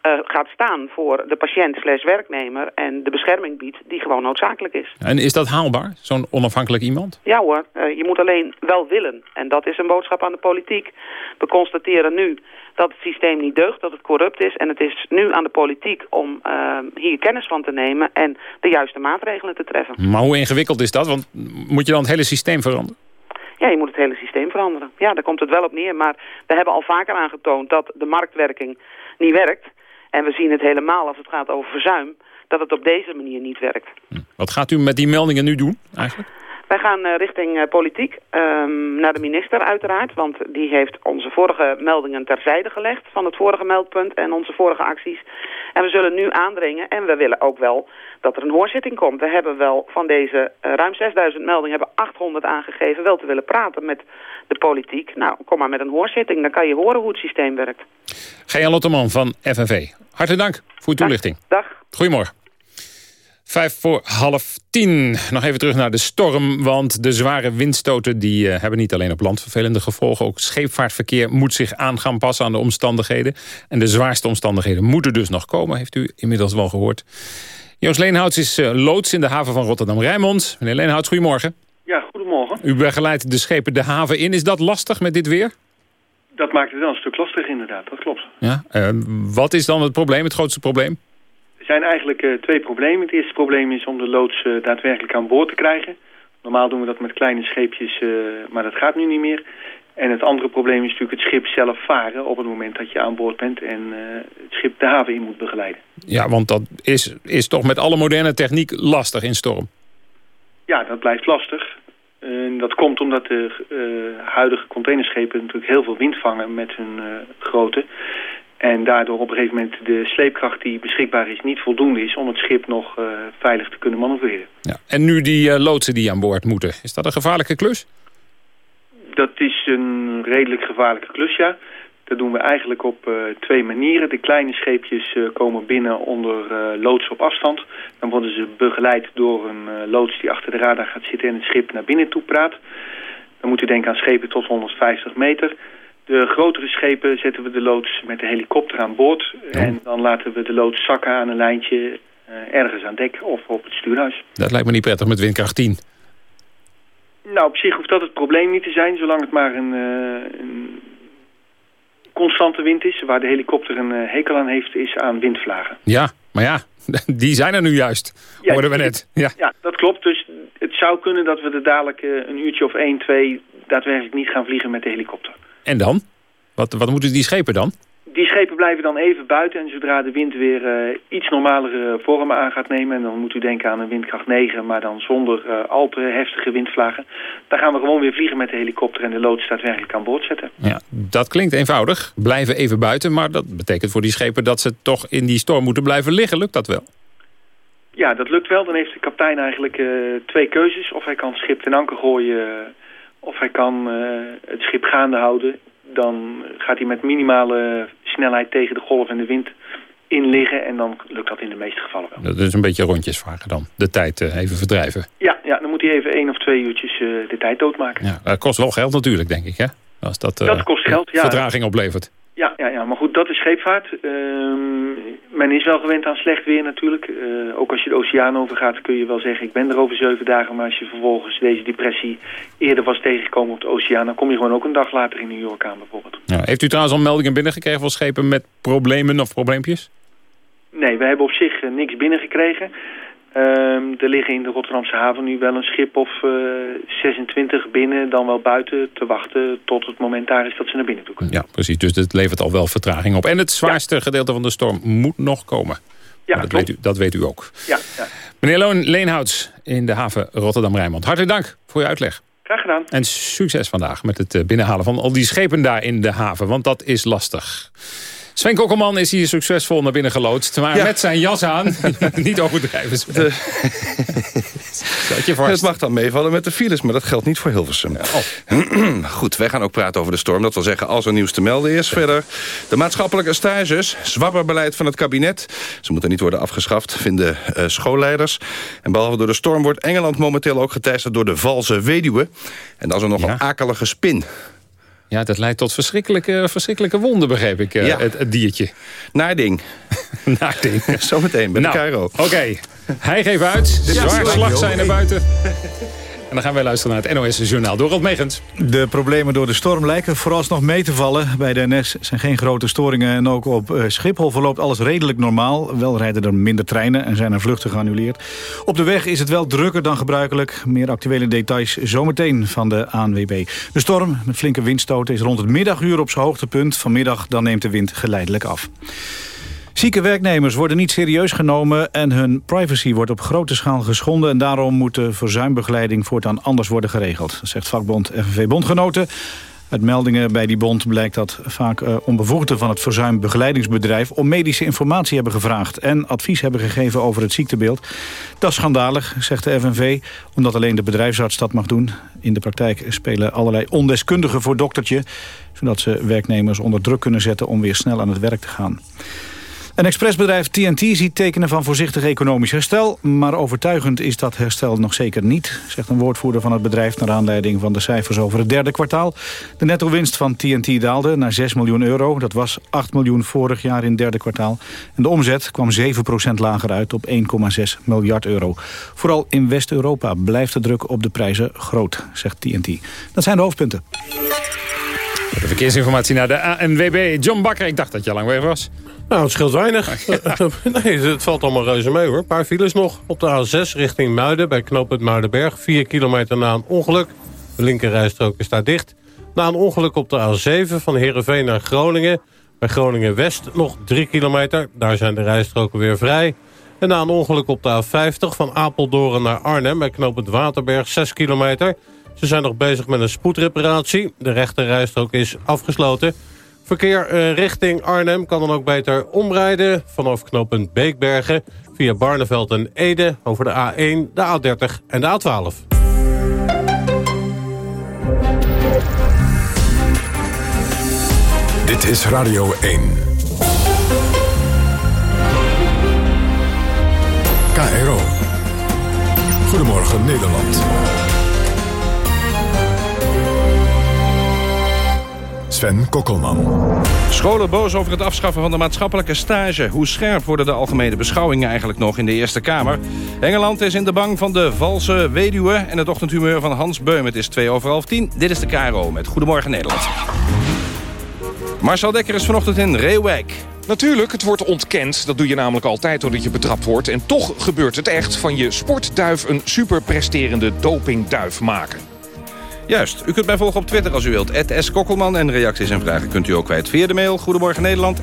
eh, gaat staan voor de patiënt slash werknemer... en de bescherming biedt die gewoon noodzakelijk is. En is dat haalbaar, zo'n onafhankelijk iemand? Ja hoor, eh, je moet alleen wel willen. En dat is een boodschap aan de politiek. We constateren nu dat het systeem niet deugt, dat het corrupt is. En het is nu aan de politiek om eh, hier kennis van te nemen... en de juiste maatregelen te treffen. Maar hoe ingewikkeld is dat? Want moet je dan het hele systeem veranderen? Ja, je moet het hele systeem veranderen. Ja, daar komt het wel op neer. Maar we hebben al vaker aangetoond dat de marktwerking niet werkt. En we zien het helemaal als het gaat over verzuim... dat het op deze manier niet werkt. Wat gaat u met die meldingen nu doen eigenlijk? Wij gaan uh, richting uh, politiek, um, naar de minister uiteraard. Want die heeft onze vorige meldingen terzijde gelegd van het vorige meldpunt en onze vorige acties. En we zullen nu aandringen en we willen ook wel dat er een hoorzitting komt. We hebben wel van deze uh, ruim 6000 meldingen, hebben 800 aangegeven wel te willen praten met de politiek. Nou, kom maar met een hoorzitting, dan kan je horen hoe het systeem werkt. G.J. Lotteman van FNV, hartelijk dank voor uw toelichting. Dag. Goedemorgen. Vijf voor half tien. Nog even terug naar de storm, want de zware windstoten... die uh, hebben niet alleen op land vervelende gevolgen. Ook scheepvaartverkeer moet zich aan gaan passen aan de omstandigheden. En de zwaarste omstandigheden moeten dus nog komen, heeft u inmiddels wel gehoord. Joost Leenhouts is uh, loods in de haven van Rotterdam-Rijnmond. Meneer Leenhouts, goedemorgen. Ja, goedemorgen. U begeleidt de schepen de haven in. Is dat lastig met dit weer? Dat maakt het wel een stuk lastiger inderdaad, dat klopt. Ja, uh, wat is dan het probleem, het grootste probleem? Er zijn eigenlijk uh, twee problemen. Het eerste probleem is om de loods uh, daadwerkelijk aan boord te krijgen. Normaal doen we dat met kleine scheepjes, uh, maar dat gaat nu niet meer. En het andere probleem is natuurlijk het schip zelf varen op het moment dat je aan boord bent en het schip de haven in moet begeleiden. Ja, want dat is, is toch met alle moderne techniek lastig in storm? Ja, dat blijft lastig. En dat komt omdat de huidige containerschepen natuurlijk heel veel wind vangen met hun grootte. En daardoor op een gegeven moment de sleepkracht die beschikbaar is niet voldoende is om het schip nog uh, veilig te kunnen manoeuvreren. Ja. En nu die uh, loodsen die aan boord moeten, is dat een gevaarlijke klus? Dat is een redelijk gevaarlijke klus, ja. Dat doen we eigenlijk op uh, twee manieren. De kleine scheepjes komen binnen onder loods op afstand. Dan worden ze begeleid door een loods die achter de radar gaat zitten en het schip naar binnen toe praat. Dan moet u denken aan schepen tot 150 meter. De grotere schepen zetten we de loods met de helikopter aan boord. En dan laten we de loods zakken aan een lijntje uh, ergens aan dek of op het stuurhuis. Dat lijkt me niet prettig met windkracht 10. Nou, op zich hoeft dat het probleem niet te zijn, zolang het maar een, uh, een constante wind is. Waar de helikopter een uh, hekel aan heeft, is aan windvlagen. Ja, maar ja, *laughs* die zijn er nu juist, ja, hoorden we net. Ja. ja, dat klopt. Dus het zou kunnen dat we er dadelijk een uurtje of 1, 2 daadwerkelijk niet gaan vliegen met de helikopter. En dan? Wat, wat moeten die schepen dan? Die schepen blijven dan even buiten en zodra de wind weer uh, iets normalere vormen aan gaat nemen... en dan moet u denken aan een windkracht 9, maar dan zonder uh, al te heftige windvlagen... dan gaan we gewoon weer vliegen met de helikopter en de loods daadwerkelijk aan boord zetten. Ja, dat klinkt eenvoudig. Blijven even buiten, maar dat betekent voor die schepen dat ze toch in die storm moeten blijven liggen. Lukt dat wel? Ja, dat lukt wel. Dan heeft de kapitein eigenlijk uh, twee keuzes. Of hij kan het schip ten anker gooien of hij kan het schip gaande houden dan gaat hij met minimale snelheid tegen de golf en de wind in liggen. En dan lukt dat in de meeste gevallen wel. Dat is een beetje rondjes vragen dan. De tijd uh, even verdrijven. Ja, ja, dan moet hij even één of twee uurtjes uh, de tijd doodmaken. Ja, dat kost wel geld natuurlijk, denk ik, hè? Als dat, uh, dat kost geld, ja. vertraging oplevert. Ja, ja, ja, maar dat is scheepvaart. Uh, men is wel gewend aan slecht weer natuurlijk. Uh, ook als je de oceaan overgaat kun je wel zeggen... ik ben er over zeven dagen, maar als je vervolgens deze depressie... eerder was tegengekomen op de oceaan... dan kom je gewoon ook een dag later in New York aan bijvoorbeeld. Ja, heeft u trouwens al meldingen binnengekregen van schepen met problemen of probleempjes? Nee, we hebben op zich uh, niks binnengekregen. Um, er liggen in de Rotterdamse haven nu wel een schip of uh, 26 binnen, dan wel buiten, te wachten tot het moment daar is dat ze naar binnen toe kunnen. Ja, precies. Dus het levert al wel vertraging op. En het zwaarste ja. gedeelte van de storm moet nog komen. Ja, dat, weet u, dat weet u ook. Ja, ja. Meneer Loon Leenhouts in de haven Rotterdam-Rijnmond. Hartelijk dank voor je uitleg. Graag gedaan. En succes vandaag met het binnenhalen van al die schepen daar in de haven, want dat is lastig. Sven Kokkelman is hier succesvol naar binnen geloodst. Maar ja. met zijn jas aan. *laughs* niet overdrijven. De... Het mag dan meevallen met de files, maar dat geldt niet voor Hilversum. Ja. Oh. *clears throat* Goed, wij gaan ook praten over de storm. Dat wil zeggen, als er nieuws te melden is. Verder de maatschappelijke stages. Zwabberbeleid van het kabinet. Ze moeten niet worden afgeschaft, vinden uh, schoolleiders. En behalve door de storm wordt Engeland momenteel ook geteisterd door de valse weduwe. En dat is er nog ja. een akelige spin. Ja, dat leidt tot verschrikkelijke, verschrikkelijke wonden, begreep ik, eh, Ja. het, het diertje. Naar ding. *laughs* Naar ding. Zometeen bij Nou, de Cairo. Oké, hij geeft uit. Zwaar slag zijn naar buiten. *laughs* En dan gaan wij luisteren naar het NOS Journaal. Dorot Megens. De problemen door de storm lijken vooralsnog mee te vallen. Bij de NS zijn geen grote storingen en ook op eh, Schiphol verloopt alles redelijk normaal. Wel rijden er minder treinen en zijn er vluchten geannuleerd. Op de weg is het wel drukker dan gebruikelijk. Meer actuele details zometeen van de ANWB. De storm met flinke windstoten is rond het middaguur op zijn hoogtepunt. Vanmiddag dan neemt de wind geleidelijk af. Zieke werknemers worden niet serieus genomen en hun privacy wordt op grote schaal geschonden. En daarom moet de verzuimbegeleiding voortaan anders worden geregeld. Zegt vakbond FNV Bondgenoten. Uit meldingen bij die bond blijkt dat vaak eh, onbevoegden van het verzuimbegeleidingsbedrijf om medische informatie hebben gevraagd en advies hebben gegeven over het ziektebeeld. Dat is schandalig, zegt de FNV, omdat alleen de bedrijfsarts dat mag doen. In de praktijk spelen allerlei ondeskundigen voor doktertje, zodat ze werknemers onder druk kunnen zetten om weer snel aan het werk te gaan. Een expressbedrijf TNT ziet tekenen van voorzichtig economisch herstel... maar overtuigend is dat herstel nog zeker niet... zegt een woordvoerder van het bedrijf naar aanleiding van de cijfers over het derde kwartaal. De netto-winst van TNT daalde naar 6 miljoen euro. Dat was 8 miljoen vorig jaar in het derde kwartaal. En de omzet kwam 7% lager uit op 1,6 miljard euro. Vooral in West-Europa blijft de druk op de prijzen groot, zegt TNT. Dat zijn de hoofdpunten. De verkeersinformatie naar de ANWB. John Bakker, ik dacht dat je lang weg was. Nou, het scheelt weinig. *laughs* *laughs* nee, het valt allemaal reuze mee hoor. Een paar files nog. Op de A6 richting Muiden bij knooppunt Muidenberg. 4 kilometer na een ongeluk. De linkerrijstrook is daar dicht. Na een ongeluk op de A7 van Heerenveen naar Groningen. Bij Groningen-West nog 3 kilometer. Daar zijn de rijstroken weer vrij. En na een ongeluk op de A50 van Apeldoorn naar Arnhem... bij knooppunt Waterberg 6 kilometer. Ze zijn nog bezig met een spoedreparatie. De rechterrijstrook is afgesloten. Verkeer eh, richting Arnhem kan dan ook beter omrijden... vanaf knooppunt Beekbergen via Barneveld en Ede... over de A1, de A30 en de A12. Dit is Radio 1. KRO. Goedemorgen Nederland. Sven Kokkelman. Scholen boos over het afschaffen van de maatschappelijke stage. Hoe scherp worden de algemene beschouwingen eigenlijk nog in de Eerste Kamer? Engeland is in de bang van de valse weduwe... en het ochtendhumeur van Hans Beum. Het is twee over half tien. Dit is de KRO met Goedemorgen Nederland. Marcel Dekker is vanochtend in Reewijk. Natuurlijk, het wordt ontkend. Dat doe je namelijk altijd doordat je betrapt wordt. En toch gebeurt het echt. Van je sportduif een superpresterende dopingduif maken. Juist, u kunt mij volgen op Twitter als u wilt. S. Kokkelman en reacties en vragen kunt u ook kwijt via de mail. Goedemorgen Nederland,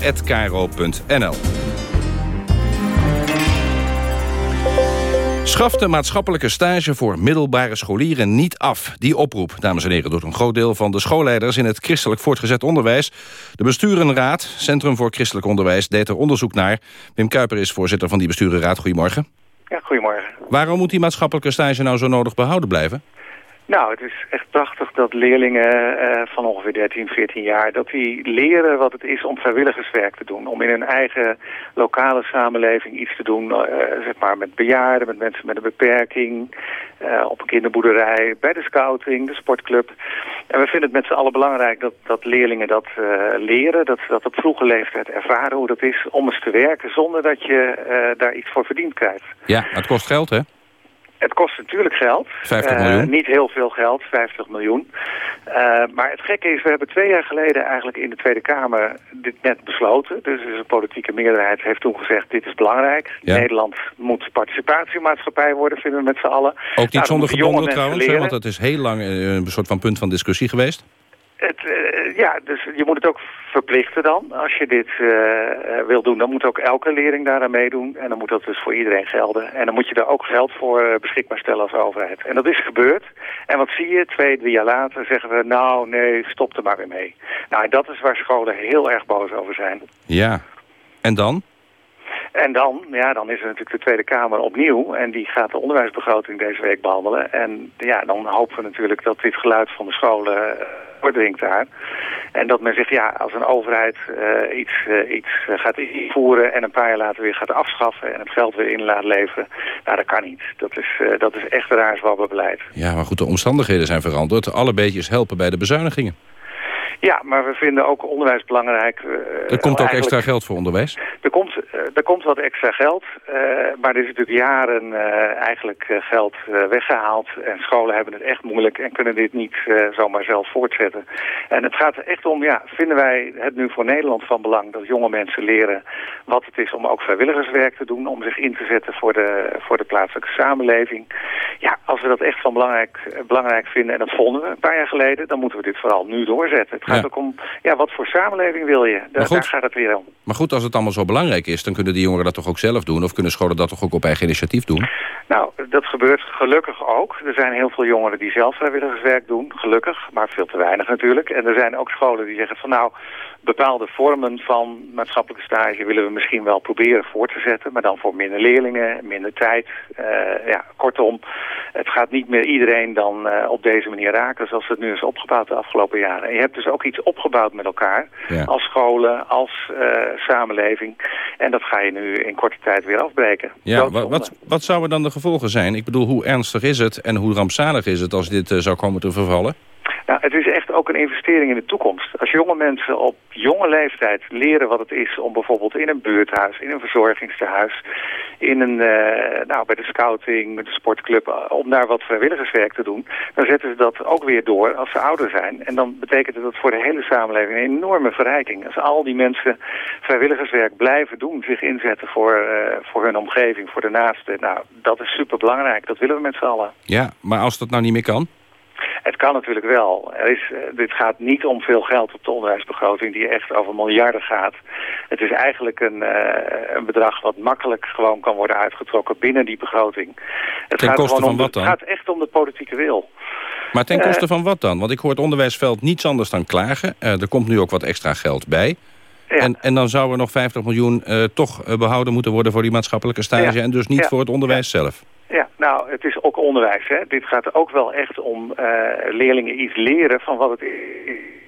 Schaf de maatschappelijke stage voor middelbare scholieren niet af. Die oproep, dames en heren, doet een groot deel van de schoolleiders... in het christelijk voortgezet onderwijs. De besturenraad, Centrum voor Christelijk Onderwijs, deed er onderzoek naar. Wim Kuiper is voorzitter van die besturenraad. Goedemorgen. Ja, goedemorgen. Waarom moet die maatschappelijke stage nou zo nodig behouden blijven? Nou, het is echt prachtig dat leerlingen eh, van ongeveer 13, 14 jaar... dat die leren wat het is om vrijwilligerswerk te doen. Om in hun eigen lokale samenleving iets te doen... eh, zeg maar met bejaarden, met mensen met een beperking... eh, op een kinderboerderij, bij de scouting, de sportclub. En we vinden het met z'n allen belangrijk dat, dat leerlingen dat leren... Dat ze dat op vroege leeftijd ervaren hoe dat is om eens te werken... zonder dat je daar iets voor verdiend krijgt. Ja, het kost geld, hè? Het kost natuurlijk geld. 50 Eh, miljoen. niet heel veel geld, 50 miljoen. Eh, maar het gekke is, we hebben twee jaar geleden eigenlijk in de Tweede Kamer dit net besloten. Dus de politieke meerderheid heeft toen gezegd, dit is belangrijk. Ja. Nederland moet participatiemaatschappij worden, vinden we met z'n allen. Ook Nou, niet dan zonder gebonden trouwens, hè, want dat is heel lang eh, een soort van punt van discussie geweest. Het, eh, ja, dus je moet het ook verplichten dan. Als je dit eh, eh, wil doen, dan moet ook elke leerling daaraan meedoen. En dan moet dat dus voor iedereen gelden. En dan moet je daar ook geld voor beschikbaar stellen als overheid. En dat is gebeurd. En wat zie je? Twee, drie jaar later zeggen we, nou nee, stop er maar weer mee. Nou, en dat is waar scholen heel erg boos over zijn. Ja. En dan? En dan, ja, dan is er natuurlijk de Tweede Kamer opnieuw. En die gaat de onderwijsbegroting deze week behandelen. En ja, dan hopen we natuurlijk dat dit geluid van de scholen eh, doordringt daar. En dat men zegt, ja, als een overheid eh, iets, eh, iets gaat invoeren... en een paar jaar later weer gaat afschaffen en het geld weer in laat leveren... nou, dat kan niet. Dat is, eh, dat is echt raar beleid. Ja, maar goed, de omstandigheden zijn veranderd. Alle beetjes helpen bij de bezuinigingen. Ja, maar we vinden ook onderwijs belangrijk. eh, Er komt ook extra geld voor onderwijs. Er komt, eh, er komt wat extra geld, eh, maar er is natuurlijk jaren eigenlijk geld eh, weggehaald. En scholen hebben het echt moeilijk en kunnen dit niet zomaar zelf voortzetten. En het gaat er echt om, ja, vinden wij het nu voor Nederland van belang dat jonge mensen leren wat het is om ook vrijwilligerswerk te doen, om zich in te zetten voor de, voor de plaatselijke samenleving. Ja, als we dat echt van belangrijk, belangrijk vinden, en dat vonden we een paar jaar geleden, dan moeten we dit vooral nu doorzetten. Het gaat Ja. ook om, ja, wat voor samenleving wil je? Daar, goed. daar gaat het weer om. Maar goed, als het allemaal zo belangrijk is... dan kunnen die jongeren dat toch ook zelf doen? Of kunnen scholen dat toch ook op eigen initiatief doen? Nou, dat gebeurt gelukkig ook. Er zijn heel veel jongeren die zelf vrijwilligerswerk doen, gelukkig, maar veel te weinig natuurlijk. En er zijn ook scholen die zeggen van nou, bepaalde vormen van maatschappelijke stage willen we misschien wel proberen voor te zetten, maar dan voor minder leerlingen, minder tijd. Eh, ja, kortom, het gaat niet meer iedereen dan eh, op deze manier raken zoals het nu is opgebouwd de afgelopen jaren. En je hebt dus ook iets opgebouwd met elkaar, Ja. als scholen, als eh, samenleving. En dat ga je nu in korte tijd weer afbreken. Ja, wat, wat, wat zouden dan de gevolgen zijn? Ik bedoel, hoe ernstig is het en hoe rampzalig is het... als dit zou komen te vervallen? Nou, het is echt ook een investering in de toekomst. Als jonge mensen op jonge leeftijd leren wat het is om bijvoorbeeld in een buurthuis, in een verzorgingstehuis, in een, eh, nou, bij de scouting, met de sportclub, eh, om daar wat vrijwilligerswerk te doen, dan zetten ze dat ook weer door als ze ouder zijn. En dan betekent het voor de hele samenleving een enorme verrijking. Als al die mensen vrijwilligerswerk blijven doen, zich inzetten voor, eh, voor hun omgeving, voor de naasten, nou, dat is superbelangrijk. Dat willen we met z'n allen. Ja, maar als dat nou niet meer kan? Het kan natuurlijk wel. Er is, eh, dit gaat niet om veel geld op de onderwijsbegroting die echt over miljarden gaat. Het is eigenlijk een, eh, een bedrag wat makkelijk gewoon kan worden uitgetrokken binnen die begroting. Het Ten gaat koste van om wat dan? Het gaat echt om de politieke wil. Maar ten Eh, koste van wat dan? Want ik hoor het onderwijsveld niets anders dan klagen. Er komt nu ook wat extra geld bij. En, en dan zou er nog 50 miljoen toch eh, behouden moeten worden... voor die maatschappelijke stage Ja. en dus niet Ja. voor het onderwijs zelf. Ja, nou, het is ook onderwijs. Hè. Dit gaat ook wel echt om eh, leerlingen iets leren van wat het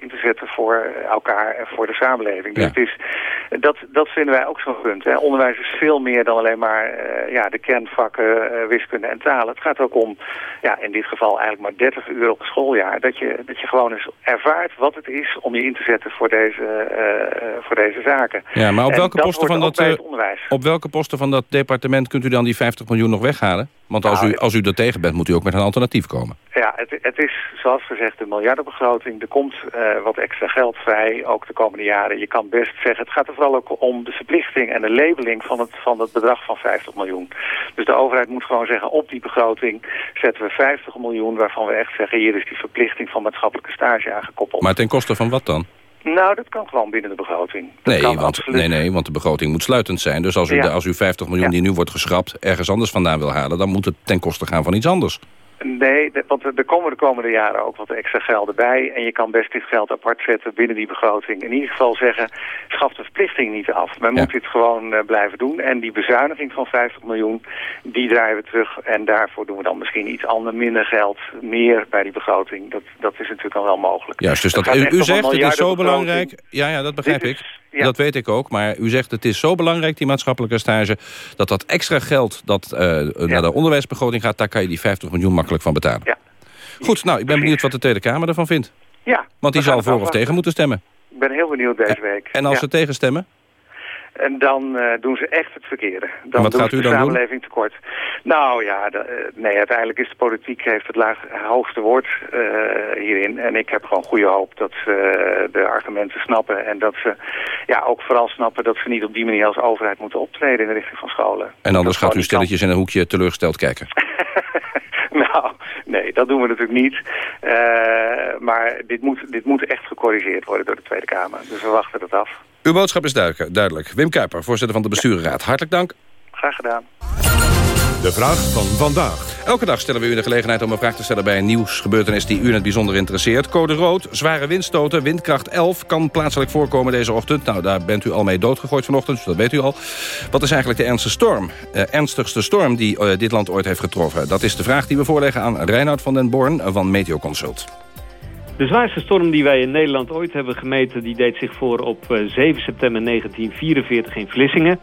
in te zetten voor elkaar en voor de samenleving. Dus Ja. het is, dat, dat vinden wij ook zo'n punt. Hè. Onderwijs is veel meer dan alleen maar eh, ja, de kernvakken eh, wiskunde en talen. Het gaat ook om, ja, in dit geval eigenlijk maar 30 uur op het schooljaar. Dat je, dat je gewoon eens ervaart wat het is om je in te zetten voor deze, eh, voor deze zaken. Ja, maar op welke, posten van dat, onderwijs. op welke posten van dat departement kunt u dan die 50 miljoen nog weghalen? Want als, Nou, u, als u er tegen bent, moet u ook met een alternatief komen. Ja, het, het is zoals gezegd een miljardenbegroting. Er komt eh, wat extra geld vrij, ook de komende jaren. Je kan best zeggen, het gaat er vooral ook om de verplichting en de labeling van het, van het bedrag van 50 miljoen. Dus de overheid moet gewoon zeggen, op die begroting zetten we 50 miljoen... waarvan we echt zeggen, hier is die verplichting van maatschappelijke stage aangekoppeld. Maar ten koste van wat dan? Nou, dat kan gewoon binnen de begroting. Dat Nee want, absoluut. nee, nee, want de begroting moet sluitend zijn. Dus als u, Ja. de, als u 50 miljoen die nu wordt geschrapt... ergens anders vandaan wil halen... dan moet het ten koste gaan van iets anders. Nee, want er komen de komende jaren ook wat extra gelden bij. En je kan best dit geld apart zetten binnen die begroting. In ieder geval zeggen, schaf de verplichting niet af. Men moet dit gewoon eh, blijven doen. En die bezuiniging van 50 miljoen, die draaien we terug. En daarvoor doen we dan misschien iets ander, minder geld, meer bij die begroting. Dat, dat is natuurlijk al wel mogelijk. Juist, dus dat, u, zegt het is zo belangrijk... Ja, ja, dat begrijp Dit ik. is- ja. Dat weet ik ook. Maar u zegt het is zo belangrijk, die maatschappelijke stage... dat dat extra geld dat eh, naar de onderwijsbegroting gaat... daar kan je die 50 miljoen makkelijk van betalen. Ja. Goed, nou, ik ben benieuwd wat de Tweede Kamer ervan vindt. Ja, Want die zal voor of tegen moeten stemmen. Ik ben heel benieuwd deze week. En als ze tegenstemmen? En dan eh, doen ze echt het verkeerde. Dan wat doen gaat ze u de dan doen? samenleving tekort. Nou ja, de- eh, nee, uiteindelijk is de politiek heeft het laag, hoogste woord eh, hierin. En ik heb gewoon goede hoop dat ze de argumenten snappen. En dat ze ja, ook vooral snappen dat ze niet op die manier als overheid moeten optreden in de richting van scholen. En anders gaat u stilletjes in een hoekje teleurgesteld kijken. *laughs* Nou, nee, dat doen we natuurlijk niet. Maar dit moet, dit moet echt gecorrigeerd worden door de Tweede Kamer. Dus we wachten het af. Uw boodschap is duidelijk. duidelijk. Wim Kuiper, voorzitter van de besturenraad. Hartelijk dank. Graag gedaan. De vraag van vandaag. Elke dag stellen we u de gelegenheid om een vraag te stellen bij een nieuwsgebeurtenis die u in het bijzonder interesseert. Code rood, zware windstoten, windkracht 11 kan plaatselijk voorkomen deze ochtend. Nou, daar bent u al mee doodgegooid vanochtend, dus dat weet u al. Wat is eigenlijk de ernstigste storm? Eh, ernstigste storm die eh, dit land ooit heeft getroffen? Dat is de vraag die we voorleggen aan Reinoud van den Born van Meteoconsult. De zwaarste storm die wij in Nederland ooit hebben gemeten... die deed zich voor op eh, 7 september 1944 in Vlissingen.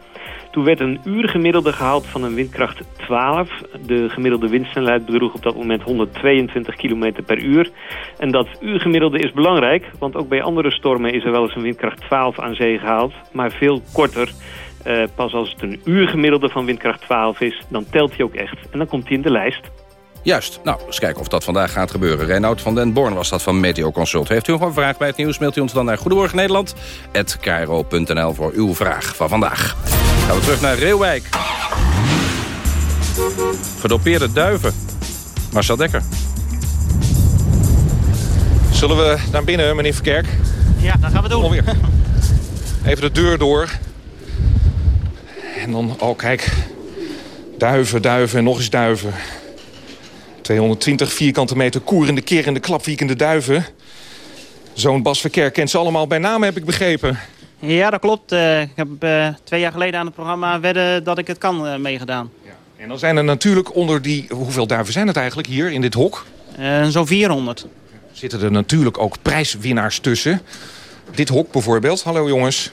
Toen werd een uurgemiddelde gehaald van een windkracht 12. De gemiddelde windsnelheid bedroeg op dat moment 122 km per uur. En dat uurgemiddelde is belangrijk, want ook bij andere stormen is er wel eens een windkracht 12 aan zee gehaald. Maar veel korter. Uh, pas als het een uurgemiddelde van windkracht 12 is, dan telt hij ook echt. En dan komt hij in de lijst. Juist. Nou, eens kijken of dat vandaag gaat gebeuren. Reinoud van den Born was dat van Meteo Consult. Heeft u nog een vraag bij het nieuws, mailt u ons dan naar Goedemorgen Nederland@kro.nl voor uw vraag van vandaag. Gaan we terug naar Reeuwijk. Gedopeerde duiven. Marcel Dekker. Zullen we naar binnen, meneer Verkerk? Ja, dat gaan we doen. Alweer. Even de deur door. En dan, oh kijk, duiven, duiven en nog eens duiven. 220 vierkante meter koerende, kerende, klapwiekende duiven. Zo'n Bas Verkerk kent ze allemaal bij naam, heb ik begrepen. Ja, dat klopt. Uh, ik heb uh, twee jaar geleden aan het programma Wedden dat ik het kan uh, meegedaan. Ja. En dan zijn er natuurlijk onder die... Hoeveel duiven zijn het eigenlijk hier in dit hok? Zo'n 400. Zitten er natuurlijk ook prijswinnaars tussen. Dit hok bijvoorbeeld. Hallo jongens.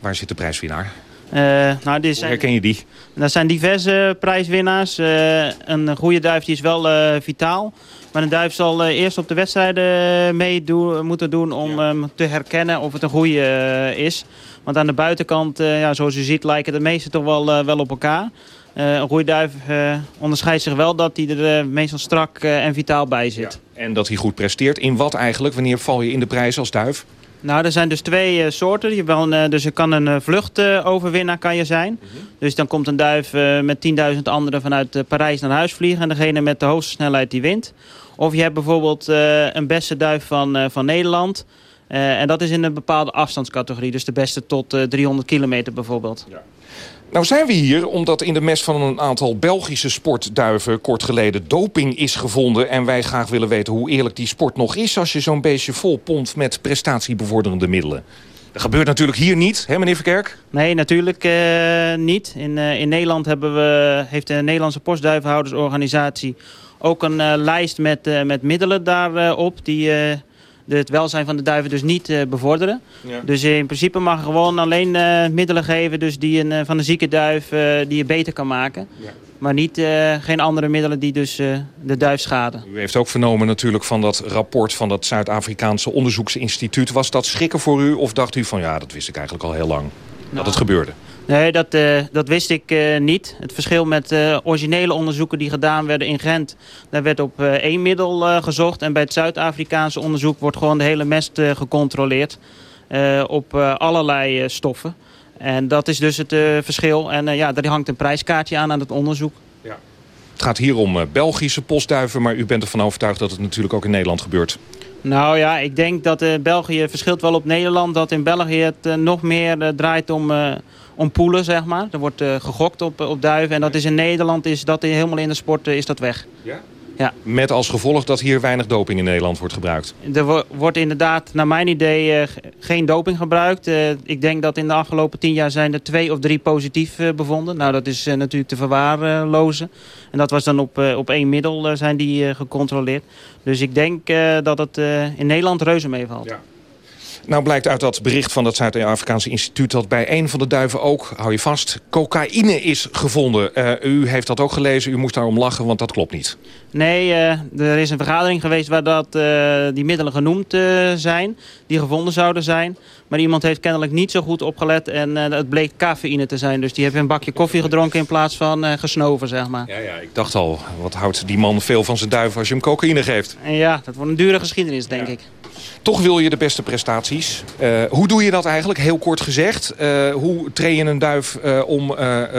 Waar zit de prijswinnaar? Uh, nou, dit zijn, herken je die? Dat zijn diverse prijswinnaars. Uh, een goede duif die is wel uh, vitaal. Maar een duif zal eerst op de wedstrijden mee moeten doen om ja. te herkennen of het een goede is. Want aan de buitenkant, ja, zoals u ziet, lijken de meeste toch wel, wel op elkaar. een goede duif onderscheidt zich wel dat hij er meestal strak en vitaal bij zit. Ja. En dat hij goed presteert. In wat eigenlijk? Wanneer val je in de prijs als duif? Nou, er zijn dus twee uh, soorten. Je wel, uh, dus je kan een uh, vluchtoverwinnaar kan je zijn. -hmm. Dus dan komt een duif met 10.000 anderen vanuit Parijs naar huis vliegen. En degene met de hoogste snelheid die wint. Of je hebt bijvoorbeeld een beste duif van, van Nederland. en dat is in een bepaalde afstandscategorie. Dus de beste tot 300 kilometer bijvoorbeeld. Ja. Nou zijn we hier omdat in de mes van een aantal Belgische sportduiven... kort geleden doping is gevonden. En wij graag willen weten hoe eerlijk die sport nog is... als je zo'n beestje vol pompt met prestatiebevorderende middelen. Dat gebeurt natuurlijk hier niet, hè meneer Verkerk? Nee, natuurlijk uh, niet. In, uh, in Nederland hebben we, heeft de Nederlandse postduivenhoudersorganisatie... ook een uh, lijst met, met middelen daarop... die het welzijn van de duiven dus niet uh, bevorderen. Ja. Dus in principe mag je gewoon alleen uh, middelen geven dus die een, uh, van een zieke duif die je beter kan maken. Ja. Maar niet, geen andere middelen die dus de duif schaden. U heeft ook vernomen natuurlijk van dat rapport van dat Zuid-Afrikaanse onderzoeksinstituut. Was dat schrikken voor u of dacht u van ja, dat wist ik eigenlijk al heel lang nou, dat het gebeurde? Nee, dat, uh, dat wist ik uh, niet. Het verschil met uh, originele onderzoeken die gedaan werden in Gent... daar werd op één middel gezocht. En bij het Zuid-Afrikaanse onderzoek wordt gewoon de hele mest gecontroleerd... op allerlei stoffen. En dat is dus het verschil. En ja, daar hangt een prijskaartje aan aan het onderzoek. Ja. Het gaat hier om Belgische postduiven... maar u bent ervan overtuigd dat het natuurlijk ook in Nederland gebeurt. Nou ja, ik denk dat België verschilt wel op Nederland. Dat in België het nog meer draait om om poelen, zeg maar. Er wordt uh, gegokt op, op duiven. En dat is in Nederland, is dat helemaal in de sport uh, is dat weg. Ja? Ja. Met als gevolg dat hier weinig doping in Nederland wordt gebruikt? Er wordt inderdaad, naar mijn idee, uh, geen doping gebruikt. ik denk dat in de afgelopen tien jaar zijn er twee of drie positief bevonden. Nou, dat is natuurlijk te verwaarlozen. En dat was dan op, op één middel zijn die gecontroleerd. Dus ik denk dat het in Nederland reuze meevalt. Ja. Nou blijkt uit dat bericht van het Zuid-Afrikaanse instituut... dat bij een van de duiven ook, hou je vast, cocaïne is gevonden. Uh, u heeft dat ook gelezen, u moest daarom lachen, want dat klopt niet. Nee, uh, er is een vergadering geweest waar dat, uh, die middelen genoemd zijn... die gevonden zouden zijn. Maar iemand heeft kennelijk niet zo goed opgelet en het bleek cafeïne te zijn. Dus die heeft een bakje koffie gedronken in plaats van gesnoven, zeg maar. Ja, ja, ik dacht al, wat houdt die man veel van zijn duiven als je hem cocaïne geeft? Ja, dat wordt een dure geschiedenis, denk ja. ik. Toch wil je de beste prestaties. Uh, hoe doe je dat eigenlijk, heel kort gezegd? Uh, hoe train je een duif uh, om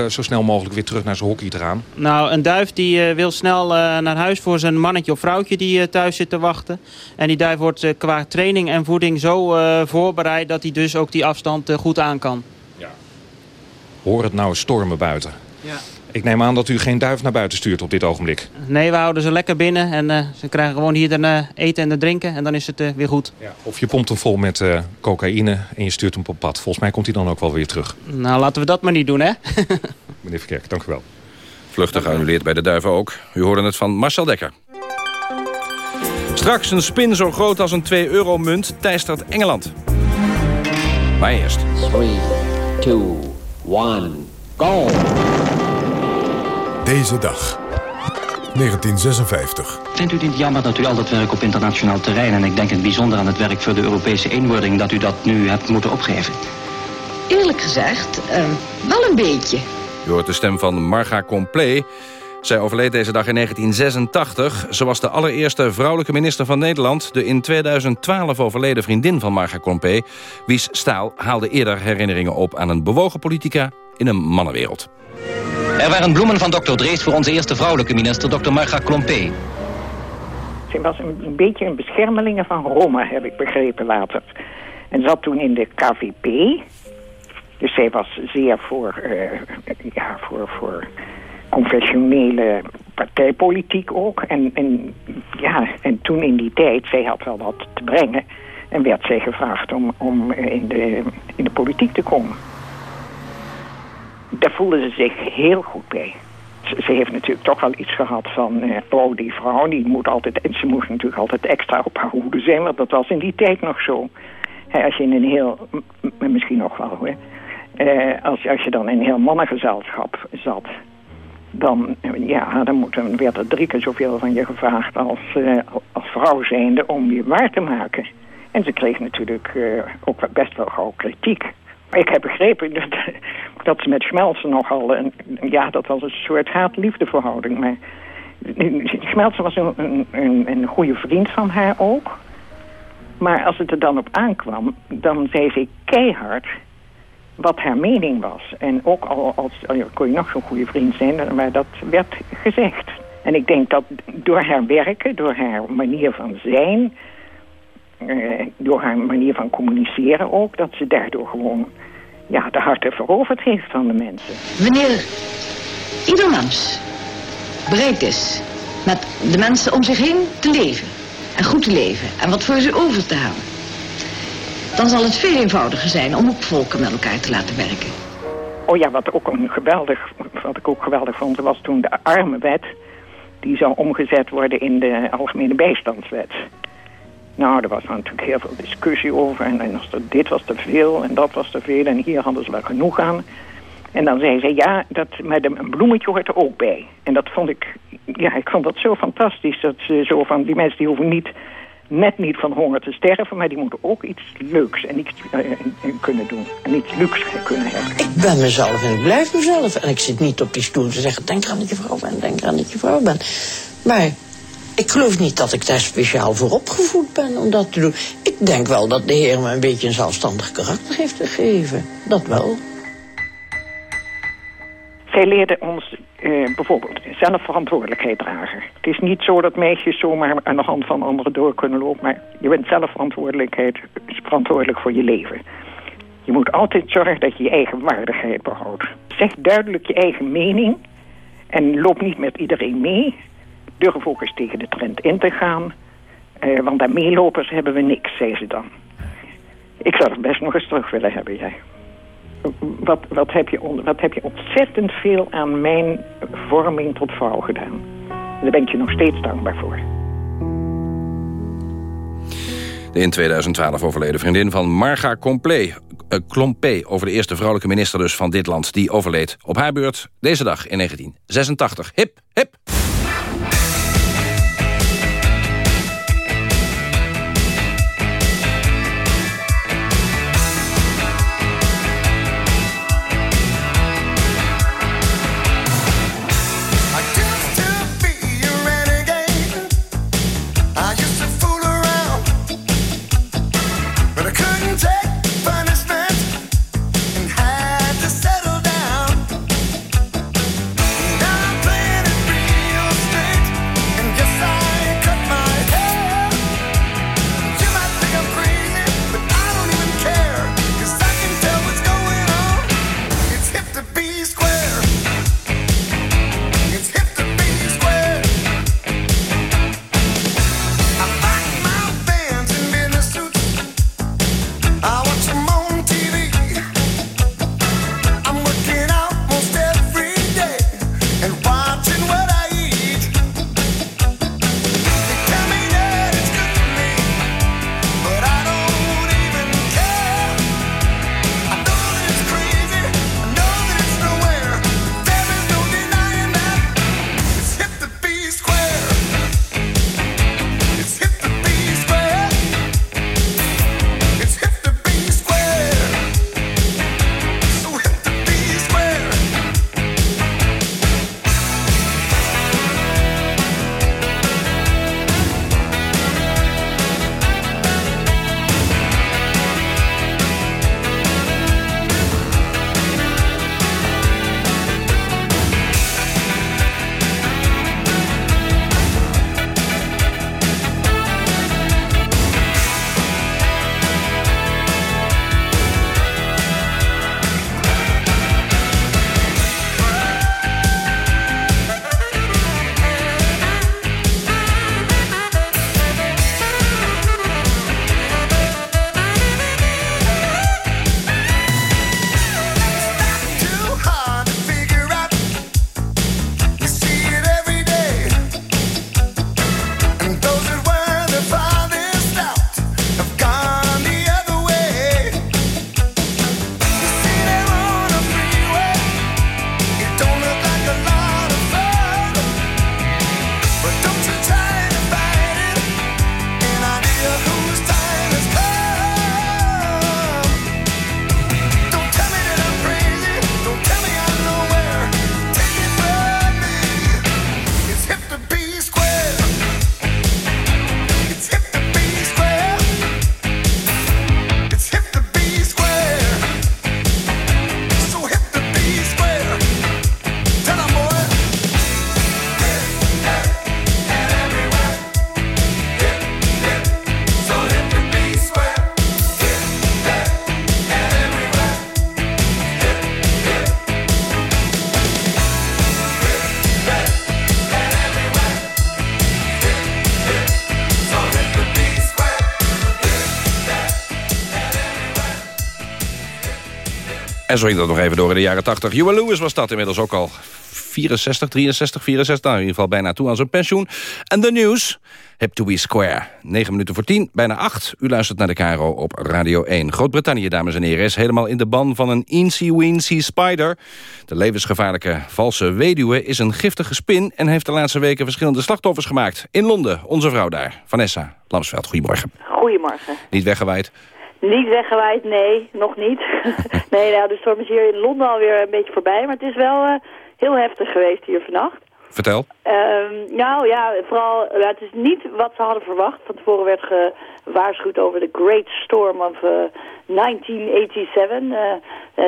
zo snel mogelijk weer terug naar zijn hockey te gaan? Nou, een duif die wil snel naar huis voor zijn mannetje of vrouwtje die thuis zit te wachten. En die duif wordt qua training en voeding zo voorbereid... dat hij dus ook die afstand goed aan kan. Ja. Hoor het nou stormen buiten. Ja. Ik neem aan dat u geen duif naar buiten stuurt op dit ogenblik. Nee, we houden ze lekker binnen. En uh, ze krijgen gewoon hier de uh, eten en drinken. En dan is het uh, weer goed. Ja. Of je pompt hem vol met cocaïne en je stuurt hem op pad. Volgens mij komt hij dan ook wel weer terug. Nou, laten we dat maar niet doen, hè? *laughs* Meneer Verkerk, dank u wel. Vluchtig geannuleerd bij de duiven ook. U hoorde het van Marcel Dekker. Straks een spin zo groot als een 2-euro-munt teistert Engeland. Maar eerst. 3, 2, one, go! Deze dag. 1956. Vindt u het niet jammer dat u al dat werk op internationaal terrein... en ik denk in het bijzonder aan het werk voor de Europese eenwording... dat u dat nu hebt moeten opgeven? Eerlijk gezegd, uh, wel een beetje. Je hoort de stem van Marga Complé. Zij overleed deze dag in 1986. Ze was de allereerste vrouwelijke minister van Nederland. De in 2012 overleden vriendin van Marga Complé. Wies Staal haalde eerder herinneringen op aan een bewogen politica in een mannenwereld. Er waren bloemen van dokter Drees voor onze eerste vrouwelijke minister, dokter Marga Klompé. Ze was een, beetje een beschermeling van Roma, heb ik begrepen later. En zat toen in de KVP. Dus zij was zeer voor, uh, ja, voor, voor confessionele partijpolitiek ook. En, en, ja, en toen in die tijd, zij had wel wat te brengen... en werd zij gevraagd om, om in, de, in de politiek te komen daar voelde ze zich heel goed bij. Ze, heeft natuurlijk toch wel iets gehad van... Uh, oh, die vrouw, die moet altijd... En ze moest natuurlijk altijd extra op haar hoede zijn... want dat was in die tijd nog zo. als je in een heel... Misschien nog wel, hoor. Uh, als, als je dan in een heel mannengezelschap zat... dan, ja, dan, moet, werd er drie keer zoveel van je gevraagd... als, als vrouw zijnde om je waar te maken. En ze kreeg natuurlijk ook best wel gauw kritiek... Ik heb begrepen dat, dat ze met Schmelzen nogal... Een, ja, dat was een soort haat-liefdeverhouding. Maar Schmelzen was een, een, een, goede vriend van haar ook. Maar als het er dan op aankwam, dan zei ze keihard wat haar mening was. En ook al als, kon je nog zo'n goede vriend zijn, maar dat werd gezegd. En ik denk dat door haar werken, door haar manier van zijn... Uh, door haar manier van communiceren ook... dat ze daardoor gewoon ja, de harten veroverd heeft van de mensen. Wanneer ieder mens bereid is met de mensen om zich heen te leven... en goed te leven en wat voor ze over te halen... dan zal het veel eenvoudiger zijn om ook volken met elkaar te laten werken. Oh ja, wat, ook een geweldig, wat ik ook geweldig vond, was toen de arme wet... die zou omgezet worden in de algemene bijstandswet... Nou, er was natuurlijk heel veel discussie over. En, en dit was te veel en dat was te veel. En hier hadden ze wel genoeg aan. En dan zei ze, ja, dat, met een bloemetje hoort er ook bij. En dat vond ik, ja, ik vond dat zo fantastisch. Dat ze zo van, die mensen die hoeven niet, net niet van honger te sterven... maar die moeten ook iets leuks en iets uh, kunnen doen. En iets luxe kunnen hebben. Ik ben mezelf en ik blijf mezelf. En ik zit niet op die stoel te zeggen, denk aan dat je vrouw bent, denk aan dat je vrouw bent. Maar ik geloof niet dat ik daar speciaal voor opgevoed ben om dat te doen. Ik denk wel dat de Heer me een beetje een zelfstandig karakter heeft gegeven. Dat wel. Zij leerde ons uh, bijvoorbeeld zelfverantwoordelijkheid dragen. Het is niet zo dat meisjes zomaar aan de hand van anderen door kunnen lopen... maar je bent zelfverantwoordelijkheid verantwoordelijk voor je leven. Je moet altijd zorgen dat je je eigen waardigheid behoudt. Zeg duidelijk je eigen mening en loop niet met iedereen mee durf ook eens tegen de trend in te gaan. Uh, want aan meelopers hebben we niks, zei ze dan. Ik zou het best nog eens terug willen hebben, jij. Wat, wat, heb je wat heb je ontzettend veel aan mijn vorming tot vrouw gedaan. Daar ben ik je nog steeds dankbaar voor. De in 2012 overleden vriendin van Marga Complé, uh, over de eerste vrouwelijke minister dus van dit land... die overleed op haar beurt deze dag in 1986. Hip, hip! En zo ging dat nog even door in de jaren 80. Huey Lewis was dat inmiddels ook al 64, 63, 64. Nou, in ieder geval bijna toe aan zijn pensioen. En de nieuws. Hip to be square. 9 minuten voor 10, bijna 8. U luistert naar de Caro op Radio 1. Groot-Brittannië, dames en heren, is helemaal in de ban van een eensy-weensy spider. De levensgevaarlijke valse weduwe is een giftige spin... en heeft de laatste weken verschillende slachtoffers gemaakt. In Londen, onze vrouw daar, Vanessa Lamsveld. Goedemorgen. Goedemorgen. Niet weggewaaid. Niet weggewaaid, nee, nog niet. *laughs* nee, nou, de storm is hier in Londen alweer een beetje voorbij, maar het is wel uh, heel heftig geweest hier vannacht. Vertel. Um, nou ja, vooral, uh, het is niet wat ze hadden verwacht. Van tevoren werd gewaarschuwd over de Great Storm of uh, 1987.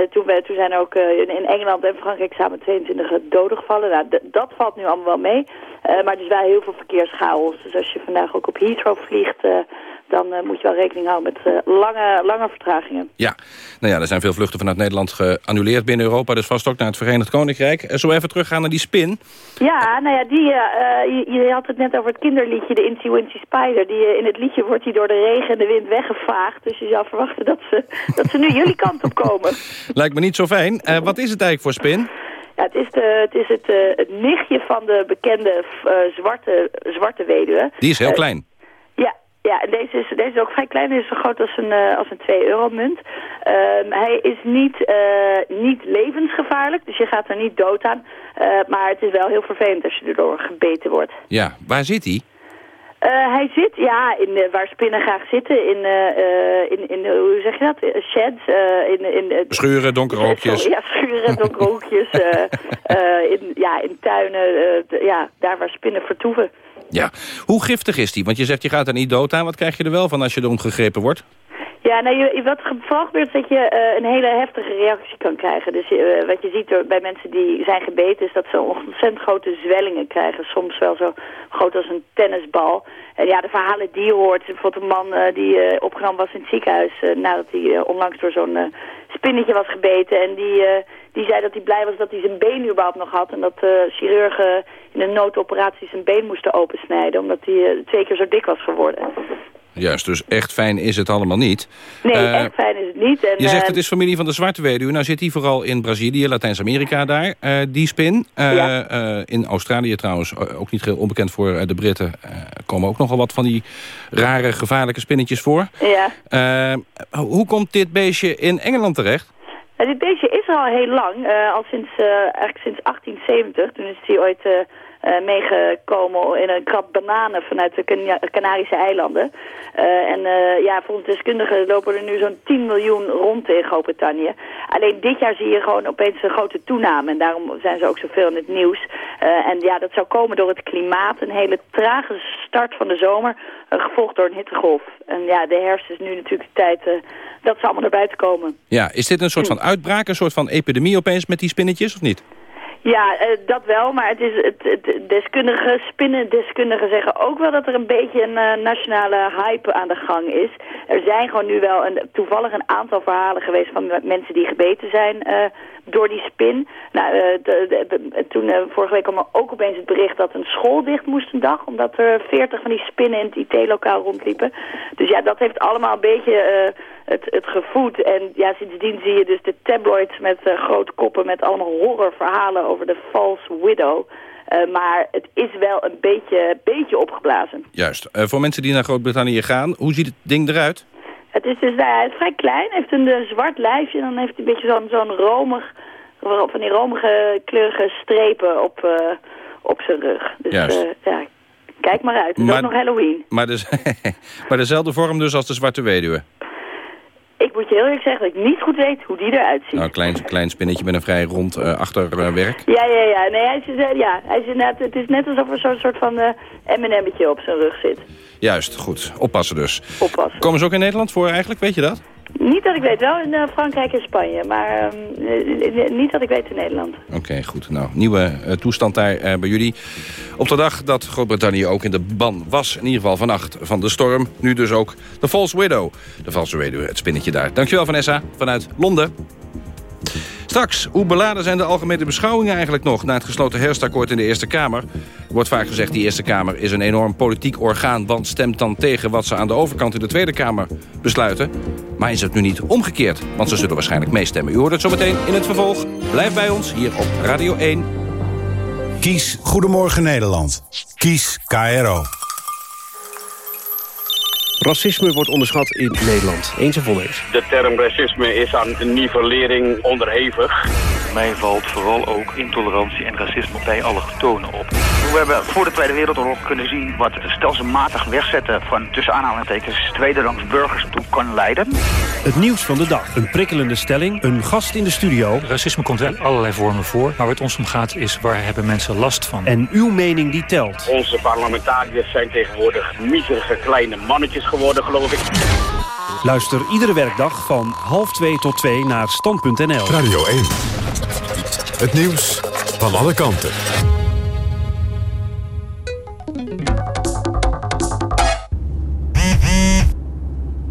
toen, toen zijn er ook in, in, Engeland en Frankrijk samen 22 doden gevallen. Nou, dat valt nu allemaal wel mee. maar er is wel heel veel verkeerschaos. Dus als je vandaag ook op Heathrow vliegt dan uh, moet je wel rekening houden met uh, lange, lange vertragingen. Ja, nou ja, er zijn veel vluchten vanuit Nederland geannuleerd binnen Europa, dus vast ook naar het Verenigd Koninkrijk. Uh, zo even teruggaan naar die spin. Ja, nou ja, die, je, je, had het net over het kinderliedje, de Incy Wincy Spider. Die, in het liedje wordt hij door de regen en de wind weggevaagd. Dus je zou verwachten dat ze, *laughs* dat ze nu jullie kant op komen. *laughs* Lijkt me niet zo fijn. wat is het eigenlijk voor spin? Ja, het is, de, het, is het, het nichtje van de bekende zwarte, zwarte weduwe. Die is heel klein. Ja, deze is, deze is ook vrij klein. Hij is zo groot als een, uh, als een 2-euro-munt. Um, hij is niet, uh, niet levensgevaarlijk, dus je gaat er niet dood aan. Uh, maar het is wel heel vervelend als je erdoor gebeten wordt. Ja, waar zit hij? hij zit, ja, in, waar spinnen graag zitten. In, in, in hoe zeg je dat? Sheds. in, in, schuren, donkere hoekjes. Ja, schuren, *laughs* donkere hoekjes. in, ja, in tuinen. ja, daar waar spinnen vertoeven. Ja. Hoe giftig is die? Want je zegt je gaat er niet dood aan. Wat krijg je er wel van als je erom gegrepen wordt? Ja, nou, je, wat vooral gebeurt is dat je uh, een hele heftige reactie kan krijgen. Dus uh, wat je ziet bij mensen die zijn gebeten is dat ze ontzettend grote zwellingen krijgen. Soms wel zo groot als een tennisbal. En ja, de verhalen die je hoort. Bijvoorbeeld een man uh, die opgenomen was in het ziekenhuis nadat hij onlangs door zo'n spinnetje was gebeten. En die, die zei dat hij blij was dat hij zijn been überhaupt nog had. En dat chirurgen in een noodoperatie zijn been moesten opensnijden. Omdat hij twee keer zo dik was geworden. Juist, dus echt fijn is het allemaal niet. Nee, uh, echt fijn is het niet. En, je zegt het is familie van de zwarte weduwe. Nou zit die vooral in Brazilië, Latijns-Amerika daar, die spin. Ja. in Australië trouwens, ook niet heel onbekend voor de Britten... komen ook nogal wat van die rare, gevaarlijke spinnetjes voor. Ja. hoe komt dit beestje in Engeland terecht? Dit beestje is al heel lang, al sinds, eigenlijk sinds 1870. Toen is hij ooit uh, meegekomen in een krab bananen vanuit de Canarische eilanden. Uh, en uh, ja, volgens deskundigen lopen er nu zo'n 10 miljoen rond in Groot-Brittannië. Alleen dit jaar zie je gewoon opeens een grote toename. En daarom zijn ze ook zoveel in het nieuws. en ja, dat zou komen door het klimaat. Een hele trage start van de zomer, gevolgd door een hittegolf. En ja, de herfst is nu natuurlijk de tijd dat ze allemaal naar buiten komen. Ja, is dit een soort van uitbraak, een soort van epidemie opeens met die spinnetjes, of niet? Ja, uh, dat wel, maar het is het, het deskundige, spinnendeskundigen zeggen ook wel dat er een beetje een uh, nationale hype aan de gang is. Er zijn gewoon nu wel een, toevallig een aantal verhalen geweest van mensen die gebeten zijn uh, door die spin. Nou, toen vorige week kwam er ook opeens het bericht dat een school dicht moest een dag, omdat er veertig van die spinnen in het IT-lokaal rondliepen. Dus ja, dat heeft allemaal een beetje het, het gevoed. En ja, sindsdien zie je dus de tabloids met uh, grote koppen met allemaal horrorverhalen over de false widow. Uh, maar het is wel een beetje, beetje opgeblazen. Juist. Uh, voor mensen die naar Groot-Brittannië gaan, hoe ziet het ding eruit? Het is dus nou, het is vrij klein, heeft een zwart lijfje en dan heeft hij een beetje zo'n zo'n romig, van die romige kleurige strepen op, op zijn rug. Dus Juist. ja, kijk maar uit. Het is ook nog Halloween. Maar, dus, *laughs* maar dezelfde vorm dus als de zwarte weduwe? Ik moet je heel eerlijk zeggen dat ik niet goed weet hoe die eruit ziet. Nou, een klein, klein spinnetje met een vrij rond uh, achterwerk. ja, ja, ja. Nee, hij is, uh, ja hij is het is net alsof er zo'n soort van uh, M&M'tje op zijn rug zit. Juist, goed. Oppassen dus. Oppassen. Komen ze ook in Nederland voor eigenlijk, weet je dat? Niet dat ik weet, wel in uh, Frankrijk en Spanje, maar uh, niet dat ik weet in Nederland. Oké, goed. Nou, nieuwe toestand daar bij jullie. Op de dag dat Groot-Brittannië ook in de ban was, in ieder geval vannacht van de storm. Nu dus ook de False Widow. De False Widow, het spinnetje daar. Dankjewel Vanessa, vanuit Londen. Straks, hoe beladen zijn de algemene beschouwingen eigenlijk nog... na het gesloten herfstakkoord in de Eerste Kamer? Er wordt vaak gezegd, die Eerste Kamer is een enorm politiek orgaan... want stemt dan tegen wat ze aan de overkant in de Tweede Kamer besluiten. Maar is het nu niet omgekeerd? Want ze zullen waarschijnlijk meestemmen. U hoort het zometeen in het vervolg. Blijf bij ons hier op Radio 1. Kies Goedemorgen Nederland. Kies KRO. Racisme wordt onderschat in Nederland. Eens oneens? De term racisme is aan nivellering onderhevig. Mij valt vooral ook intolerantie en racisme bij alle tonen op. We hebben voor de Tweede Wereldoorlog kunnen zien wat het stelselmatig wegzetten van tussen aanhalingstekens tweederangs burgers toe kan leiden. Het nieuws van de dag. Een prikkelende stelling. Een gast in de studio. Racisme komt wel in allerlei vormen voor. Maar waar het ons om gaat is waar hebben mensen last van. En uw mening die telt. Onze parlementariërs zijn tegenwoordig miserige kleine mannetjes geworden, geloof ik. Luister iedere werkdag van half twee tot twee naar stand.nl. Radio 1. Het nieuws van alle kanten.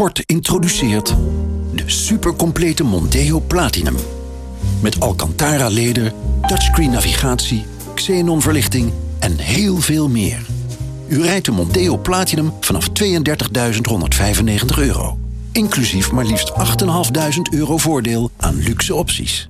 Ford introduceert de supercomplete Monteo Platinum. Met Alcantara-leder, touchscreen navigatie, xenon verlichting en heel veel meer. U rijdt de Monteo Platinum vanaf 32.195 euro. Inclusief maar liefst 8.500 euro voordeel aan luxe opties.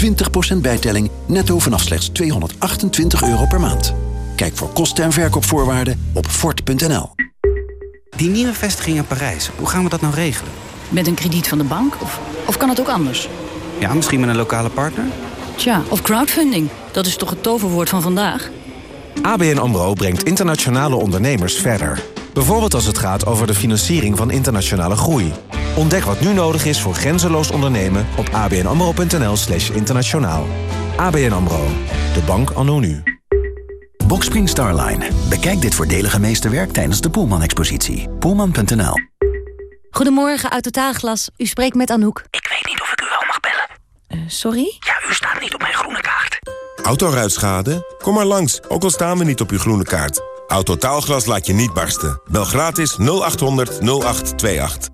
20% bijtelling netto vanaf slechts 228 euro per maand. Kijk voor kosten en verkoopvoorwaarden op Ford.nl. Die nieuwe vestiging in Parijs, hoe gaan we dat nou regelen? Met een krediet van de bank? Of, of kan het ook anders? Ja, misschien met een lokale partner? Tja, of crowdfunding. Dat is toch het toverwoord van vandaag? ABN AMRO brengt internationale ondernemers verder. Bijvoorbeeld als het gaat over de financiering van internationale groei. Ontdek wat nu nodig is voor grenzeloos ondernemen op abnamro.nl slash internationaal. ABN AMRO, de bank anno nu. Boxspring Starline. Bekijk dit voordelige meesterwerk tijdens de Poelman-expositie. Poelman.nl Goedemorgen, Autotaalglas. U spreekt met Anouk. Ik weet niet of ik u wel mag bellen. sorry? Ja, u staat niet op mijn groene kaart. Autoruitschade? Kom maar langs, ook al staan we niet op uw groene kaart. Autotaalglas laat je niet barsten. Bel gratis 0800 0828.